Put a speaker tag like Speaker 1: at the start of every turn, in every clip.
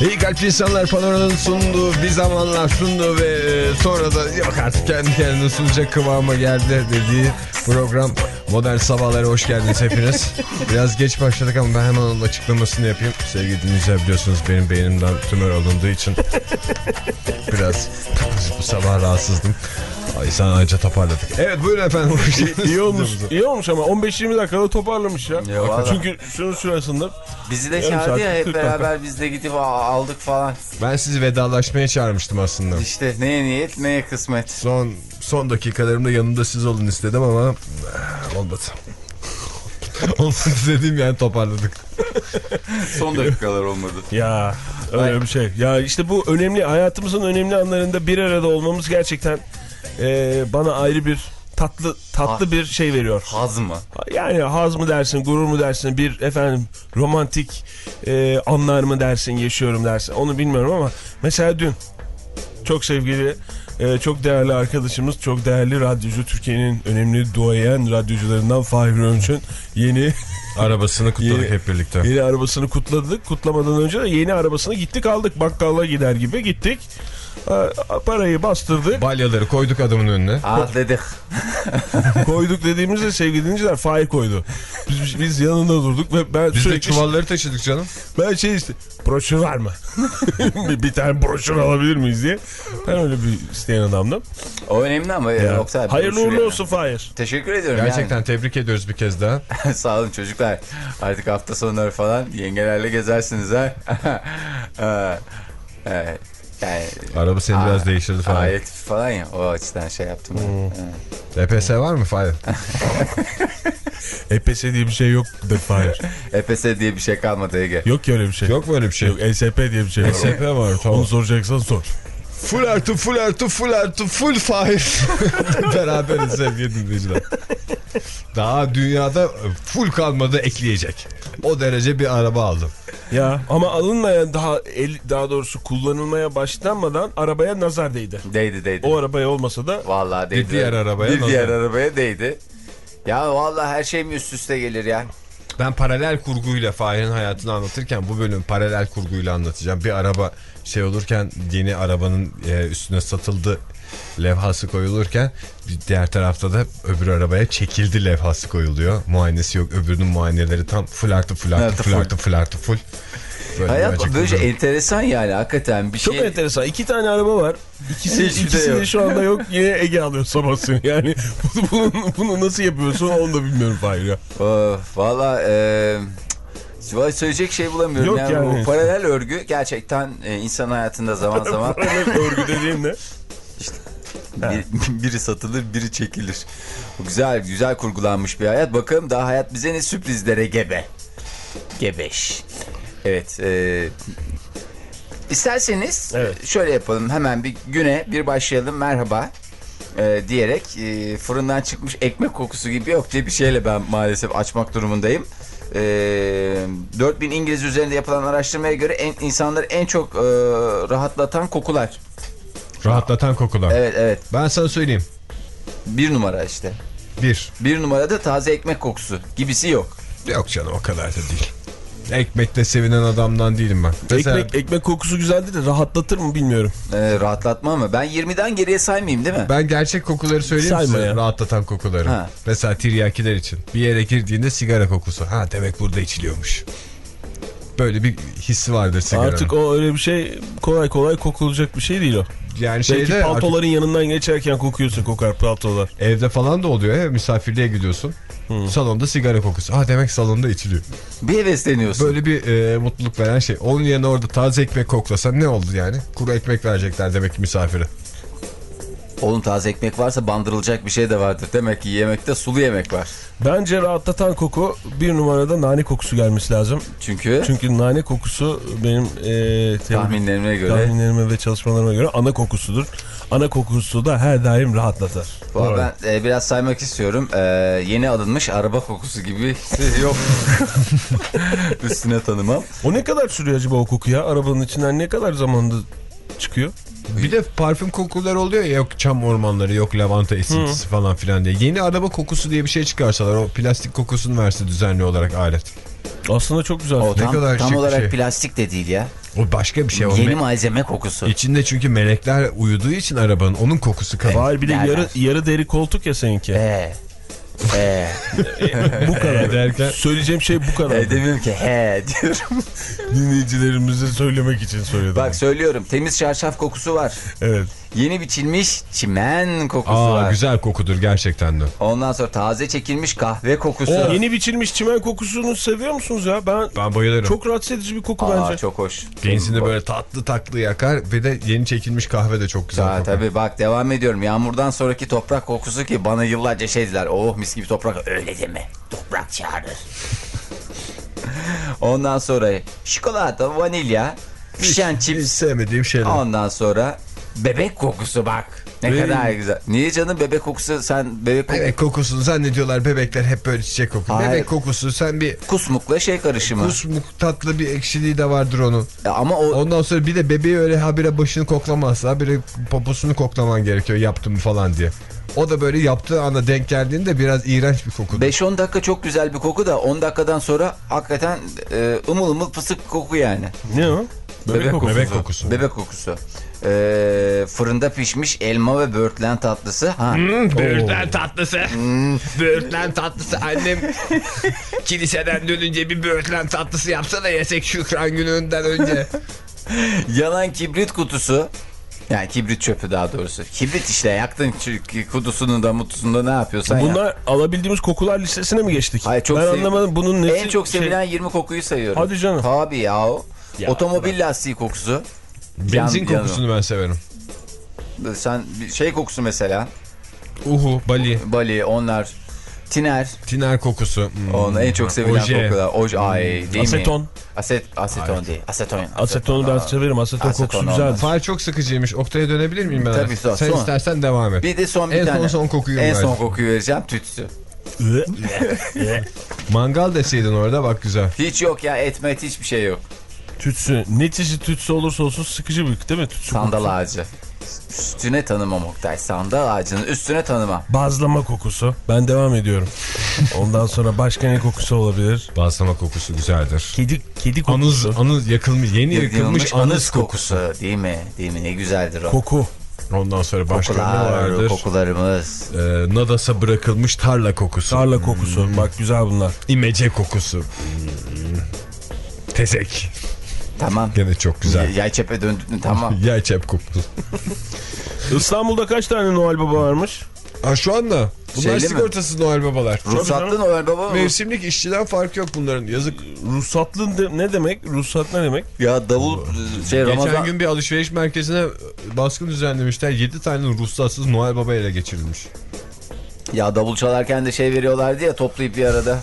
Speaker 1: İyi kalp insanlar panoranın sunduğu bir zamanlar sunduğu ve e, sonra da yok artık kendi kendine sunacak kıvama geldi dediği program Modern Sabahlara hoş geldiniz hepiniz. Biraz geç başladık ama ben hemen onun açıklamasını yapayım. Sevgili dinleyiciler biliyorsunuz benim beynimden tümör alındığı için biraz bu sabah rahatsızdım. Ay sen anca toparladık. Evet buyurun efendim.
Speaker 2: İyi olmuş. iyi olmuş ama 15-20 dakikada toparlamış ya.
Speaker 3: Ya.
Speaker 2: Çünkü şunun sırasında
Speaker 3: Bizi de çağırdı
Speaker 2: saat,
Speaker 3: ya hep
Speaker 2: 40 dakika.
Speaker 3: beraber biz de gidip aldık falan.
Speaker 1: Ben sizi vedalaşmaya çağırmıştım aslında.
Speaker 3: İşte neye niyet neye kısmet.
Speaker 1: Son son dakikalarımda yanımda siz olun istedim ama eh, olmadı. olmadı dediğim yani toparladık.
Speaker 3: Son dakikalar olmadı.
Speaker 2: ya öyle bir şey. Ya işte bu önemli hayatımızın önemli anlarında bir arada olmamız gerçekten e, bana ayrı bir tatlı tatlı
Speaker 3: Ha.
Speaker 2: bir şey veriyor.
Speaker 3: Haz mı?
Speaker 2: Yani haz mı dersin, gurur mu dersin, bir efendim romantik e, anlar mı dersin, yaşıyorum dersin. Onu bilmiyorum ama mesela dün çok sevgili, e, çok değerli arkadaşımız, çok değerli radyocu, Türkiye'nin önemli duayen radyocularından Fahir Önç'ün yeni
Speaker 1: Arabasını kutladık
Speaker 2: Yeni-
Speaker 1: hep birlikte.
Speaker 2: yeni arabasını kutladık. Kutlamadan önce de yeni arabasını gittik aldık. Bakkala gider gibi gittik. E, Parayı bastırdık.
Speaker 1: Balyaları koyduk adamın önüne.
Speaker 3: Ah dedik.
Speaker 2: koyduk dediğimizde sevgili dinleyiciler Fahir koydu. Biz, biz yanında durduk ve ben
Speaker 1: Biz de
Speaker 2: sürekli
Speaker 1: çuvalları taşıdık canım.
Speaker 2: Ben şey işte broşür var mı? bir, bir tane broşür alabilir miyiz diye. Ben öyle bir isteyen adamdım.
Speaker 3: O önemli ama
Speaker 2: Ya.
Speaker 3: Oktay.
Speaker 2: Hayırlı uğurlu
Speaker 3: yani.
Speaker 2: olsun Fahir.
Speaker 3: Teşekkür ediyorum
Speaker 1: Gerçekten tebrik ediyoruz bir kez daha.
Speaker 3: yani. Sağ olun çocuklar. Artık hafta sonları falan yengelerle gezersiniz ha. Ha, evet. Yani,
Speaker 1: Araba seni biraz değiştirdi falan.
Speaker 3: Ayet falan ya o açıdan şey yaptım. ben. Evet.
Speaker 1: DPS var mı Fahir?
Speaker 2: EPS diye bir şey yok de Fahir.
Speaker 3: EPS diye bir şey kalmadı Ege.
Speaker 2: Yok ki öyle bir şey.
Speaker 1: Yok böyle bir şey.
Speaker 2: Yok ESP diye bir şey var.
Speaker 1: SP var tamam.
Speaker 2: Onu soracaksan sor.
Speaker 1: Full artı full artı full artı full Fahir. Beraberiz sevgili dinleyiciler. Daha dünyada full kalmadı ekleyecek. O derece bir araba aldım.
Speaker 2: Ya ama alınmayan daha el, daha doğrusu kullanılmaya başlanmadan arabaya nazar değdi.
Speaker 3: Değdi değdi.
Speaker 2: O arabaya olmasa da
Speaker 3: Vallahi değdi.
Speaker 1: diğer arabaya
Speaker 3: Bir
Speaker 1: nazar.
Speaker 3: diğer arabaya değdi. Ya vallahi her şey mi üst üste gelir ya?
Speaker 1: Ben paralel kurguyla Fahir'in hayatını anlatırken bu bölüm paralel kurguyla anlatacağım. Bir araba şey olurken yeni arabanın e, üstüne satıldı levhası koyulurken bir diğer tarafta da öbür arabaya çekildi levhası koyuluyor. Muayenesi yok. Öbürünün muayeneleri tam full artı full artı full artı full artı full. Böyle
Speaker 3: Hayat böyle
Speaker 1: durum.
Speaker 3: enteresan yani hakikaten bir
Speaker 2: çok
Speaker 3: şey.
Speaker 2: enteresan. İki tane araba var. İkisi,
Speaker 3: de
Speaker 2: ikisi de şu anda yok. Yine Ege alıyor sabahsın. Yani bunu, bunu nasıl yapıyorsun onu da bilmiyorum Fahir ya.
Speaker 3: Of, Valla e, vay söyleyecek şey bulamıyorum.
Speaker 2: Yok
Speaker 3: yani,
Speaker 2: yani.
Speaker 3: Bu paralel örgü gerçekten e, insan hayatında zaman zaman
Speaker 2: Paralel örgü dediğin ne?
Speaker 3: bir- biri satılır biri çekilir. Bu güzel güzel kurgulanmış bir hayat. Bakalım daha hayat bize ne sürprizlere gebe. Gebeş. Evet. E, isterseniz
Speaker 2: Evet.
Speaker 3: şöyle yapalım. Hemen bir güne bir başlayalım. Merhaba. e, diyerek e, fırından çıkmış ekmek kokusu gibi yok diye bir şeyle ben maalesef açmak durumundayım. E, 4000 İngiliz üzerinde yapılan araştırmaya göre en, insanları en çok e, rahatlatan kokular.
Speaker 1: Rahatlatan kokular.
Speaker 3: Evet evet.
Speaker 1: Ben sana söyleyeyim.
Speaker 3: Bir numara işte.
Speaker 1: Bir.
Speaker 3: Bir numarada taze ekmek kokusu. Gibisi yok.
Speaker 1: Yok canım o kadar da değil. Ekmekle sevinen adamdan değilim ben. Mesela
Speaker 2: Ekmek, ekmek kokusu güzeldi de rahatlatır mı bilmiyorum.
Speaker 3: E, rahatlatma mı? Ben 20'den geriye saymayayım değil mi?
Speaker 1: Ben gerçek kokuları söyleyeyim
Speaker 2: Sayma
Speaker 1: size.
Speaker 2: ya.
Speaker 1: Rahatlatan kokuları.
Speaker 3: Ha.
Speaker 1: Mesela tiryakiler için. Bir yere girdiğinde sigara kokusu. Ha demek burada içiliyormuş. Böyle bir hissi vardır sigaranın.
Speaker 2: Artık o öyle bir şey kolay kolay kokulacak bir şey değil o.
Speaker 1: yani
Speaker 2: Belki
Speaker 1: şeyde artık
Speaker 2: paltoların yanından geçerken kokuyorsa kokar paltolar.
Speaker 1: evde falan da oluyor misafirliğe gidiyorsun. Salonda sigara kokusu. Ha demek salonda içiliyor.
Speaker 3: Bir hevesleniyorsun.
Speaker 1: Böyle bir e, mutluluk veren şey. Onun yerine orada taze ekmek koklasan ne oldu yani? Kuru ekmek verecekler demek ki misafire.
Speaker 3: Oğlum taze ekmek varsa bandırılacak bir şey de vardır. Demek ki yemekte sulu yemek var.
Speaker 2: Bence rahatlatan koku bir numarada nane kokusu gelmesi lazım.
Speaker 3: Çünkü,
Speaker 2: Çünkü nane kokusu benim e,
Speaker 3: tahminlerime göre
Speaker 2: tahminlerime ve çalışmalarıma göre ana kokusudur. Ana kokusu da her daim rahatlatır.
Speaker 3: Valla ben e, biraz saymak istiyorum. E, yeni alınmış araba kokusu gibi yok. Üstüne tanımam.
Speaker 2: O ne kadar sürüyor acaba o koku ya? Arabanın içinden ne kadar zamanda çıkıyor?
Speaker 1: Bir de parfüm kokuları oluyor ya yok çam ormanları yok lavanta esintisi falan filan diye. Yeni araba kokusu diye bir şey çıkarsalar o plastik kokusunu verse düzenli olarak alet.
Speaker 2: Aslında çok güzel.
Speaker 3: O tam,
Speaker 1: kadar
Speaker 3: tam olarak
Speaker 1: şey.
Speaker 3: plastik de değil ya.
Speaker 1: O başka bir şey. O
Speaker 3: Yeni
Speaker 1: me-
Speaker 3: malzeme kokusu.
Speaker 1: İçinde çünkü melekler uyuduğu için arabanın onun kokusu kalıyor.
Speaker 2: Var bir de yarı, yarı deri koltuk ya seninki.
Speaker 3: He. He.
Speaker 2: bu kadar.
Speaker 1: derken
Speaker 2: Söyleyeceğim şey bu kadar.
Speaker 3: E, demiyorum ki he diyorum.
Speaker 2: Dinleyicilerimize söylemek için söyledim.
Speaker 3: Bak söylüyorum temiz çarşaf kokusu var.
Speaker 2: Evet.
Speaker 3: Yeni biçilmiş çimen kokusu
Speaker 1: Aa
Speaker 3: var.
Speaker 1: güzel kokudur gerçekten de.
Speaker 3: Ondan sonra taze çekilmiş kahve kokusu.
Speaker 2: Yeni biçilmiş çimen kokusunu seviyor musunuz ya? Ben
Speaker 1: Ben bayılırım.
Speaker 2: çok rahatsız edici bir koku
Speaker 3: Aa,
Speaker 2: bence.
Speaker 3: çok hoş.
Speaker 1: Benzini böyle tatlı tatlı yakar ve de yeni çekilmiş kahve de çok güzel
Speaker 3: Ha,
Speaker 1: kokar.
Speaker 3: tabii bak devam ediyorum. Yağmurdan sonraki toprak kokusu ki bana yıllarca şey dediler. Oh mis gibi toprak. Öyle deme. Toprak çağırır. Ondan sonra çikolata, vanilya, pişen
Speaker 1: Hiç
Speaker 3: çips.
Speaker 1: sevmediğim şeyler.
Speaker 3: Ondan sonra bebek kokusu bak. Ne
Speaker 1: Ee,
Speaker 3: kadar güzel. Niye canım bebek kokusu sen bebek kokusu
Speaker 1: Bebek kokusunu zannediyorlar bebekler hep böyle çiçek kokuyor.
Speaker 3: Hayır.
Speaker 1: Bebek kokusu sen bir
Speaker 3: kusmukla şey karışımı.
Speaker 1: kusmuk tatlı bir ekşiliği de vardır onun.
Speaker 3: E, Ama o
Speaker 1: Ondan sonra bir de bebeği öyle habire başını koklamazsa habire poposunu koklaman gerekiyor yaptım falan diye. O da böyle yaptığı anda denk geldiğinde biraz iğrenç bir koku.
Speaker 3: 5-10 dakika çok güzel bir koku da 10 dakikadan sonra hakikaten e, ımıl ımıl pısık koku yani.
Speaker 2: Ne o?
Speaker 3: Bebek, kokusu.
Speaker 1: Bebek kokusu.
Speaker 3: Bebek kokusu. Ee, fırında pişmiş elma ve böğürtlen tatlısı. Ha.
Speaker 1: Böğürtlen tatlısı. böğürtlen tatlısı. Annem kiliseden dönünce bir böğürtlen tatlısı yapsa da yesek Şükran gününden önce.
Speaker 3: Yanan kibrit kutusu. Yani kibrit çöpü daha doğrusu. Kibrit işte yaktın çünkü kutusunu da mutusunu da ne yapıyorsan
Speaker 2: Bunlar
Speaker 3: yap.
Speaker 2: alabildiğimiz kokular listesine mi geçtik?
Speaker 3: Hayır, çok
Speaker 2: ben anlamadım bunun nesi.
Speaker 3: En çok
Speaker 2: şey-
Speaker 3: sevilen 20 kokuyu sayıyorum.
Speaker 2: Hadi canım.
Speaker 3: Tabii ya o.
Speaker 2: Ya,
Speaker 3: Otomobil lastiği kokusu.
Speaker 1: Benzin
Speaker 3: Yan-
Speaker 1: kokusunu ben severim.
Speaker 3: Sen bir şey kokusu mesela.
Speaker 1: Uhu, bali,
Speaker 3: Bali onlar. Tiner.
Speaker 1: tiner kokusu. Hmm.
Speaker 3: Onu en çok sevilen
Speaker 1: Oje.
Speaker 3: kokular. Oj ay değil mi?
Speaker 2: Aseton.
Speaker 3: Aset, aseton değil. Aseton.
Speaker 2: Asetonu ben severim. Aseton
Speaker 3: Aseton
Speaker 2: kokusu
Speaker 3: olmaz.
Speaker 2: güzeldir.
Speaker 1: Far çok sıkıcıymış. Oktay'a dönebilir miyim ben?
Speaker 3: Tabii, son-
Speaker 1: Sen
Speaker 3: son.
Speaker 1: istersen devam et.
Speaker 3: Bir de son bir
Speaker 1: En son
Speaker 3: tane.
Speaker 1: son kokuyu
Speaker 3: En son kokuyu vereceğim tütsü.
Speaker 1: Mangal deseydin orada bak güzel.
Speaker 3: Hiç yok ya etmet hiçbir şey yok.
Speaker 2: Tütsü. Ne çeşit tütsü olursa olsun sıkıcı bir değil mi? Tütsü
Speaker 3: Sandal
Speaker 2: kokusu.
Speaker 3: ağacı. Üstüne tanımam Oktay. Sandal ağacının üstüne tanımam.
Speaker 2: Bazlama kokusu. Ben devam ediyorum. Ondan sonra başka ne kokusu olabilir?
Speaker 1: Balsama kokusu güzeldir.
Speaker 2: Kedi kedi
Speaker 1: Anız,
Speaker 2: kokusu.
Speaker 1: anız yakılmış, yeni yakılmış
Speaker 3: Yakılmış
Speaker 1: anız
Speaker 3: anız
Speaker 1: kokusu.
Speaker 3: kokusu. Değil mi? Değil mi? Ne güzeldir o.
Speaker 2: Koku.
Speaker 1: Ondan sonra başka ne
Speaker 3: Kokular,
Speaker 1: vardır?
Speaker 3: kokularımız.
Speaker 1: Ee, Nadas'a bırakılmış tarla kokusu.
Speaker 2: Tarla kokusu. Bak güzel bunlar.
Speaker 1: İmece kokusu. Hmm. Tezek.
Speaker 3: Tamam.
Speaker 1: Gene çok güzel.
Speaker 3: Yay çepe döndün tamam.
Speaker 1: Yay çep kokusu.
Speaker 2: İstanbul'da kaç tane Noel Baba varmış?
Speaker 1: Ha şu anda. Bunlar
Speaker 3: Şeyli mi?
Speaker 1: sigortasız Noel babalar.
Speaker 3: Ruhsatlı Noel Baba mı?
Speaker 1: Mevsimlik işçiden farkı yok bunların. Yazık.
Speaker 2: Ruhsatlı de- ne demek? Ruhsat ne demek?
Speaker 3: Ya davul şey
Speaker 1: Geçen
Speaker 3: Ramazan.
Speaker 1: gün bir alışveriş merkezine baskın düzenlemişler. 7 tane ruhsatsız Noel Baba ele geçirilmiş.
Speaker 3: Ya davul çalarken de şey veriyorlardı ya toplayıp bir arada.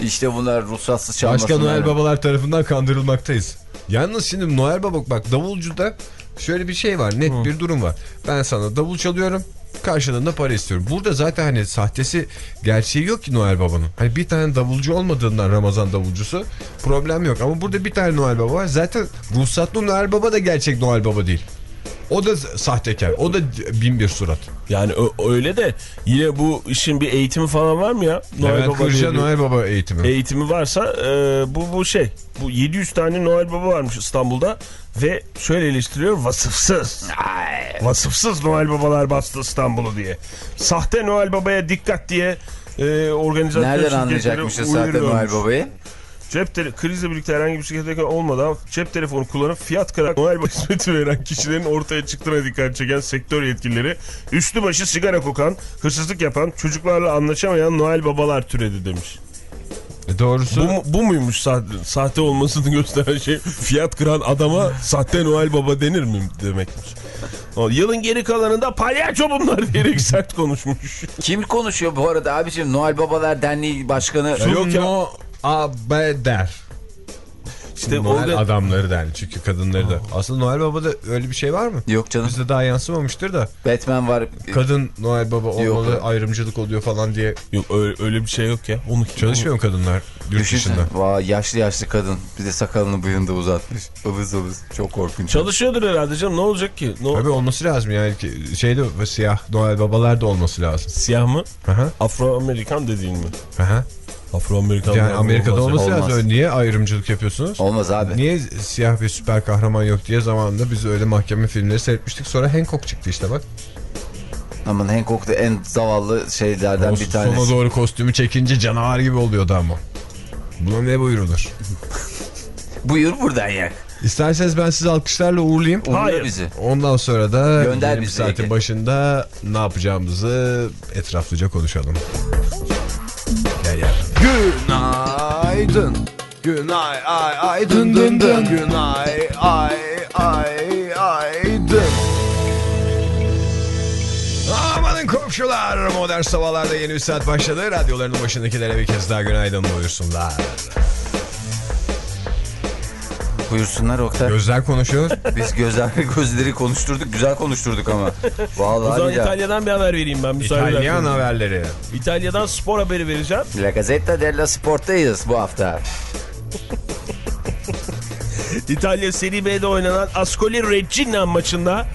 Speaker 3: İşte bunlar ruhsatsız çalmasınlar.
Speaker 1: Başka Noel Babalar tarafından kandırılmaktayız. Yalnız şimdi Noel Baba bak davulcuda şöyle bir şey var. Net bir durum var. Ben sana davul çalıyorum. Karşılığında para istiyorum. Burada zaten hani sahtesi gerçeği yok ki Noel Baba'nın. Hani bir tane davulcu olmadığından Ramazan davulcusu problem yok. Ama burada bir tane Noel Baba var. Zaten ruhsatlı Noel Baba da gerçek Noel Baba değil. O da sahtekar. O da bin bir surat.
Speaker 2: Yani öyle de yine bu işin bir eğitimi falan var mı ya?
Speaker 1: Levent
Speaker 2: Baba
Speaker 1: Kırca Noel Baba eğitimi.
Speaker 2: Eğitimi varsa e, bu bu şey. Bu 700 tane Noel Baba varmış İstanbul'da ve şöyle eleştiriyor vasıfsız. Vasıfsız Noel Babalar bastı İstanbul'u diye. Sahte Noel Baba'ya dikkat diye e, organizasyon
Speaker 3: Nereden
Speaker 2: şirketleri
Speaker 3: anlayacakmışız zaten
Speaker 2: uyarıyormuş.
Speaker 3: Noel Baba'yı?
Speaker 2: Cep tele krizle birlikte herhangi bir şirkete olmadan cep telefonu kullanıp fiyat kırarak Noel Baba hizmeti veren kişilerin ortaya çıktığına dikkat çeken sektör yetkilileri üstü başı sigara kokan, hırsızlık yapan, çocuklarla anlaşamayan Noel Babalar türedi demiş.
Speaker 1: E doğrusu
Speaker 2: Bu, bu muymuş sahte, sahte olmasını gösteren şey? Fiyat kıran adama sahte Noel Baba denir mi demekmiş? O yılın geri kalanında palyaço bunlar diyerek sert konuşmuş.
Speaker 3: Kim konuşuyor bu arada abicim? Noel Babalar Derneği Başkanı.
Speaker 2: Yok ya.
Speaker 1: No Abeder.
Speaker 2: İşte
Speaker 1: Noel
Speaker 2: orada
Speaker 1: adamları der çünkü kadınları da. Aslında Noel Baba'da öyle bir şey var mı?
Speaker 3: Yok canım.
Speaker 1: Bizde daha yansımamıştır da.
Speaker 3: Batman var.
Speaker 1: Kadın Noel Baba olmalı
Speaker 3: Yok.
Speaker 1: ayrımcılık oluyor falan diye.
Speaker 2: yok öyle, öyle bir şey yok ya. Onu
Speaker 1: Çalışmıyor mu kadınlar yurt dışında?
Speaker 3: Vay, yaşlı yaşlı kadın. Bir de sakalını bıyığını da uzatmış. Ivız ıvız. Çok korkunç.
Speaker 2: Çalışıyordur herhalde canım ne olacak ki? Ne
Speaker 1: Tabii olması lazım yani ki şeyde siyah Noel Babalar da olması lazım.
Speaker 2: Siyah mı?
Speaker 1: Aha,
Speaker 2: Afro-Amerikan dediğin mi?
Speaker 1: aha.
Speaker 2: Afro-Amerikan.
Speaker 1: Yani Amerika'da olması
Speaker 3: olmaz.
Speaker 1: lazım. Öyle Niye ayrımcılık yapıyorsunuz?
Speaker 3: Olmaz abi.
Speaker 1: Niye siyah bir süper kahraman yok diye zamanında biz öyle mahkeme filmleri seyretmiştik. Sonra Hancock çıktı işte bak.
Speaker 3: Aman Hancock da en zavallı şeylerden
Speaker 1: O
Speaker 3: bir tanesi.
Speaker 1: Sona doğru kostümü çekince canavar gibi oluyordu ama. Buna ne buyurulur?
Speaker 3: Buyur buradan yak.
Speaker 1: İsterseniz ben sizi alkışlarla uğurlayayım.
Speaker 3: Uğurla
Speaker 2: Hayır.
Speaker 3: bizi.
Speaker 1: Ondan sonra da
Speaker 3: Gönder bizi
Speaker 1: saatin başında ne yapacağımızı etraflıca konuşalım.
Speaker 4: Günaydın. Günay ay ay dın dın dın. Günay ay ay ay dın.
Speaker 1: Amanın komşular modern sabahlarda yeni bir saat başladı. Radyolarının başındakilere bir kez daha günaydın buyursunlar.
Speaker 3: Buyursunlar Oktay.
Speaker 1: Gözler konuşuyor.
Speaker 3: Biz gözler gözleri konuşturduk. Güzel konuşturduk ama.
Speaker 2: O
Speaker 3: Vallahi
Speaker 2: zaman
Speaker 3: ya.
Speaker 2: İtalya'dan bir haber vereyim ben. müsaade
Speaker 1: İtalyan haberleri.
Speaker 2: İtalya'dan spor haberi vereceğim.
Speaker 3: La Gazzetta della Sport'tayız bu hafta.
Speaker 2: İtalya Serie B'de oynanan Ascoli Regina maçında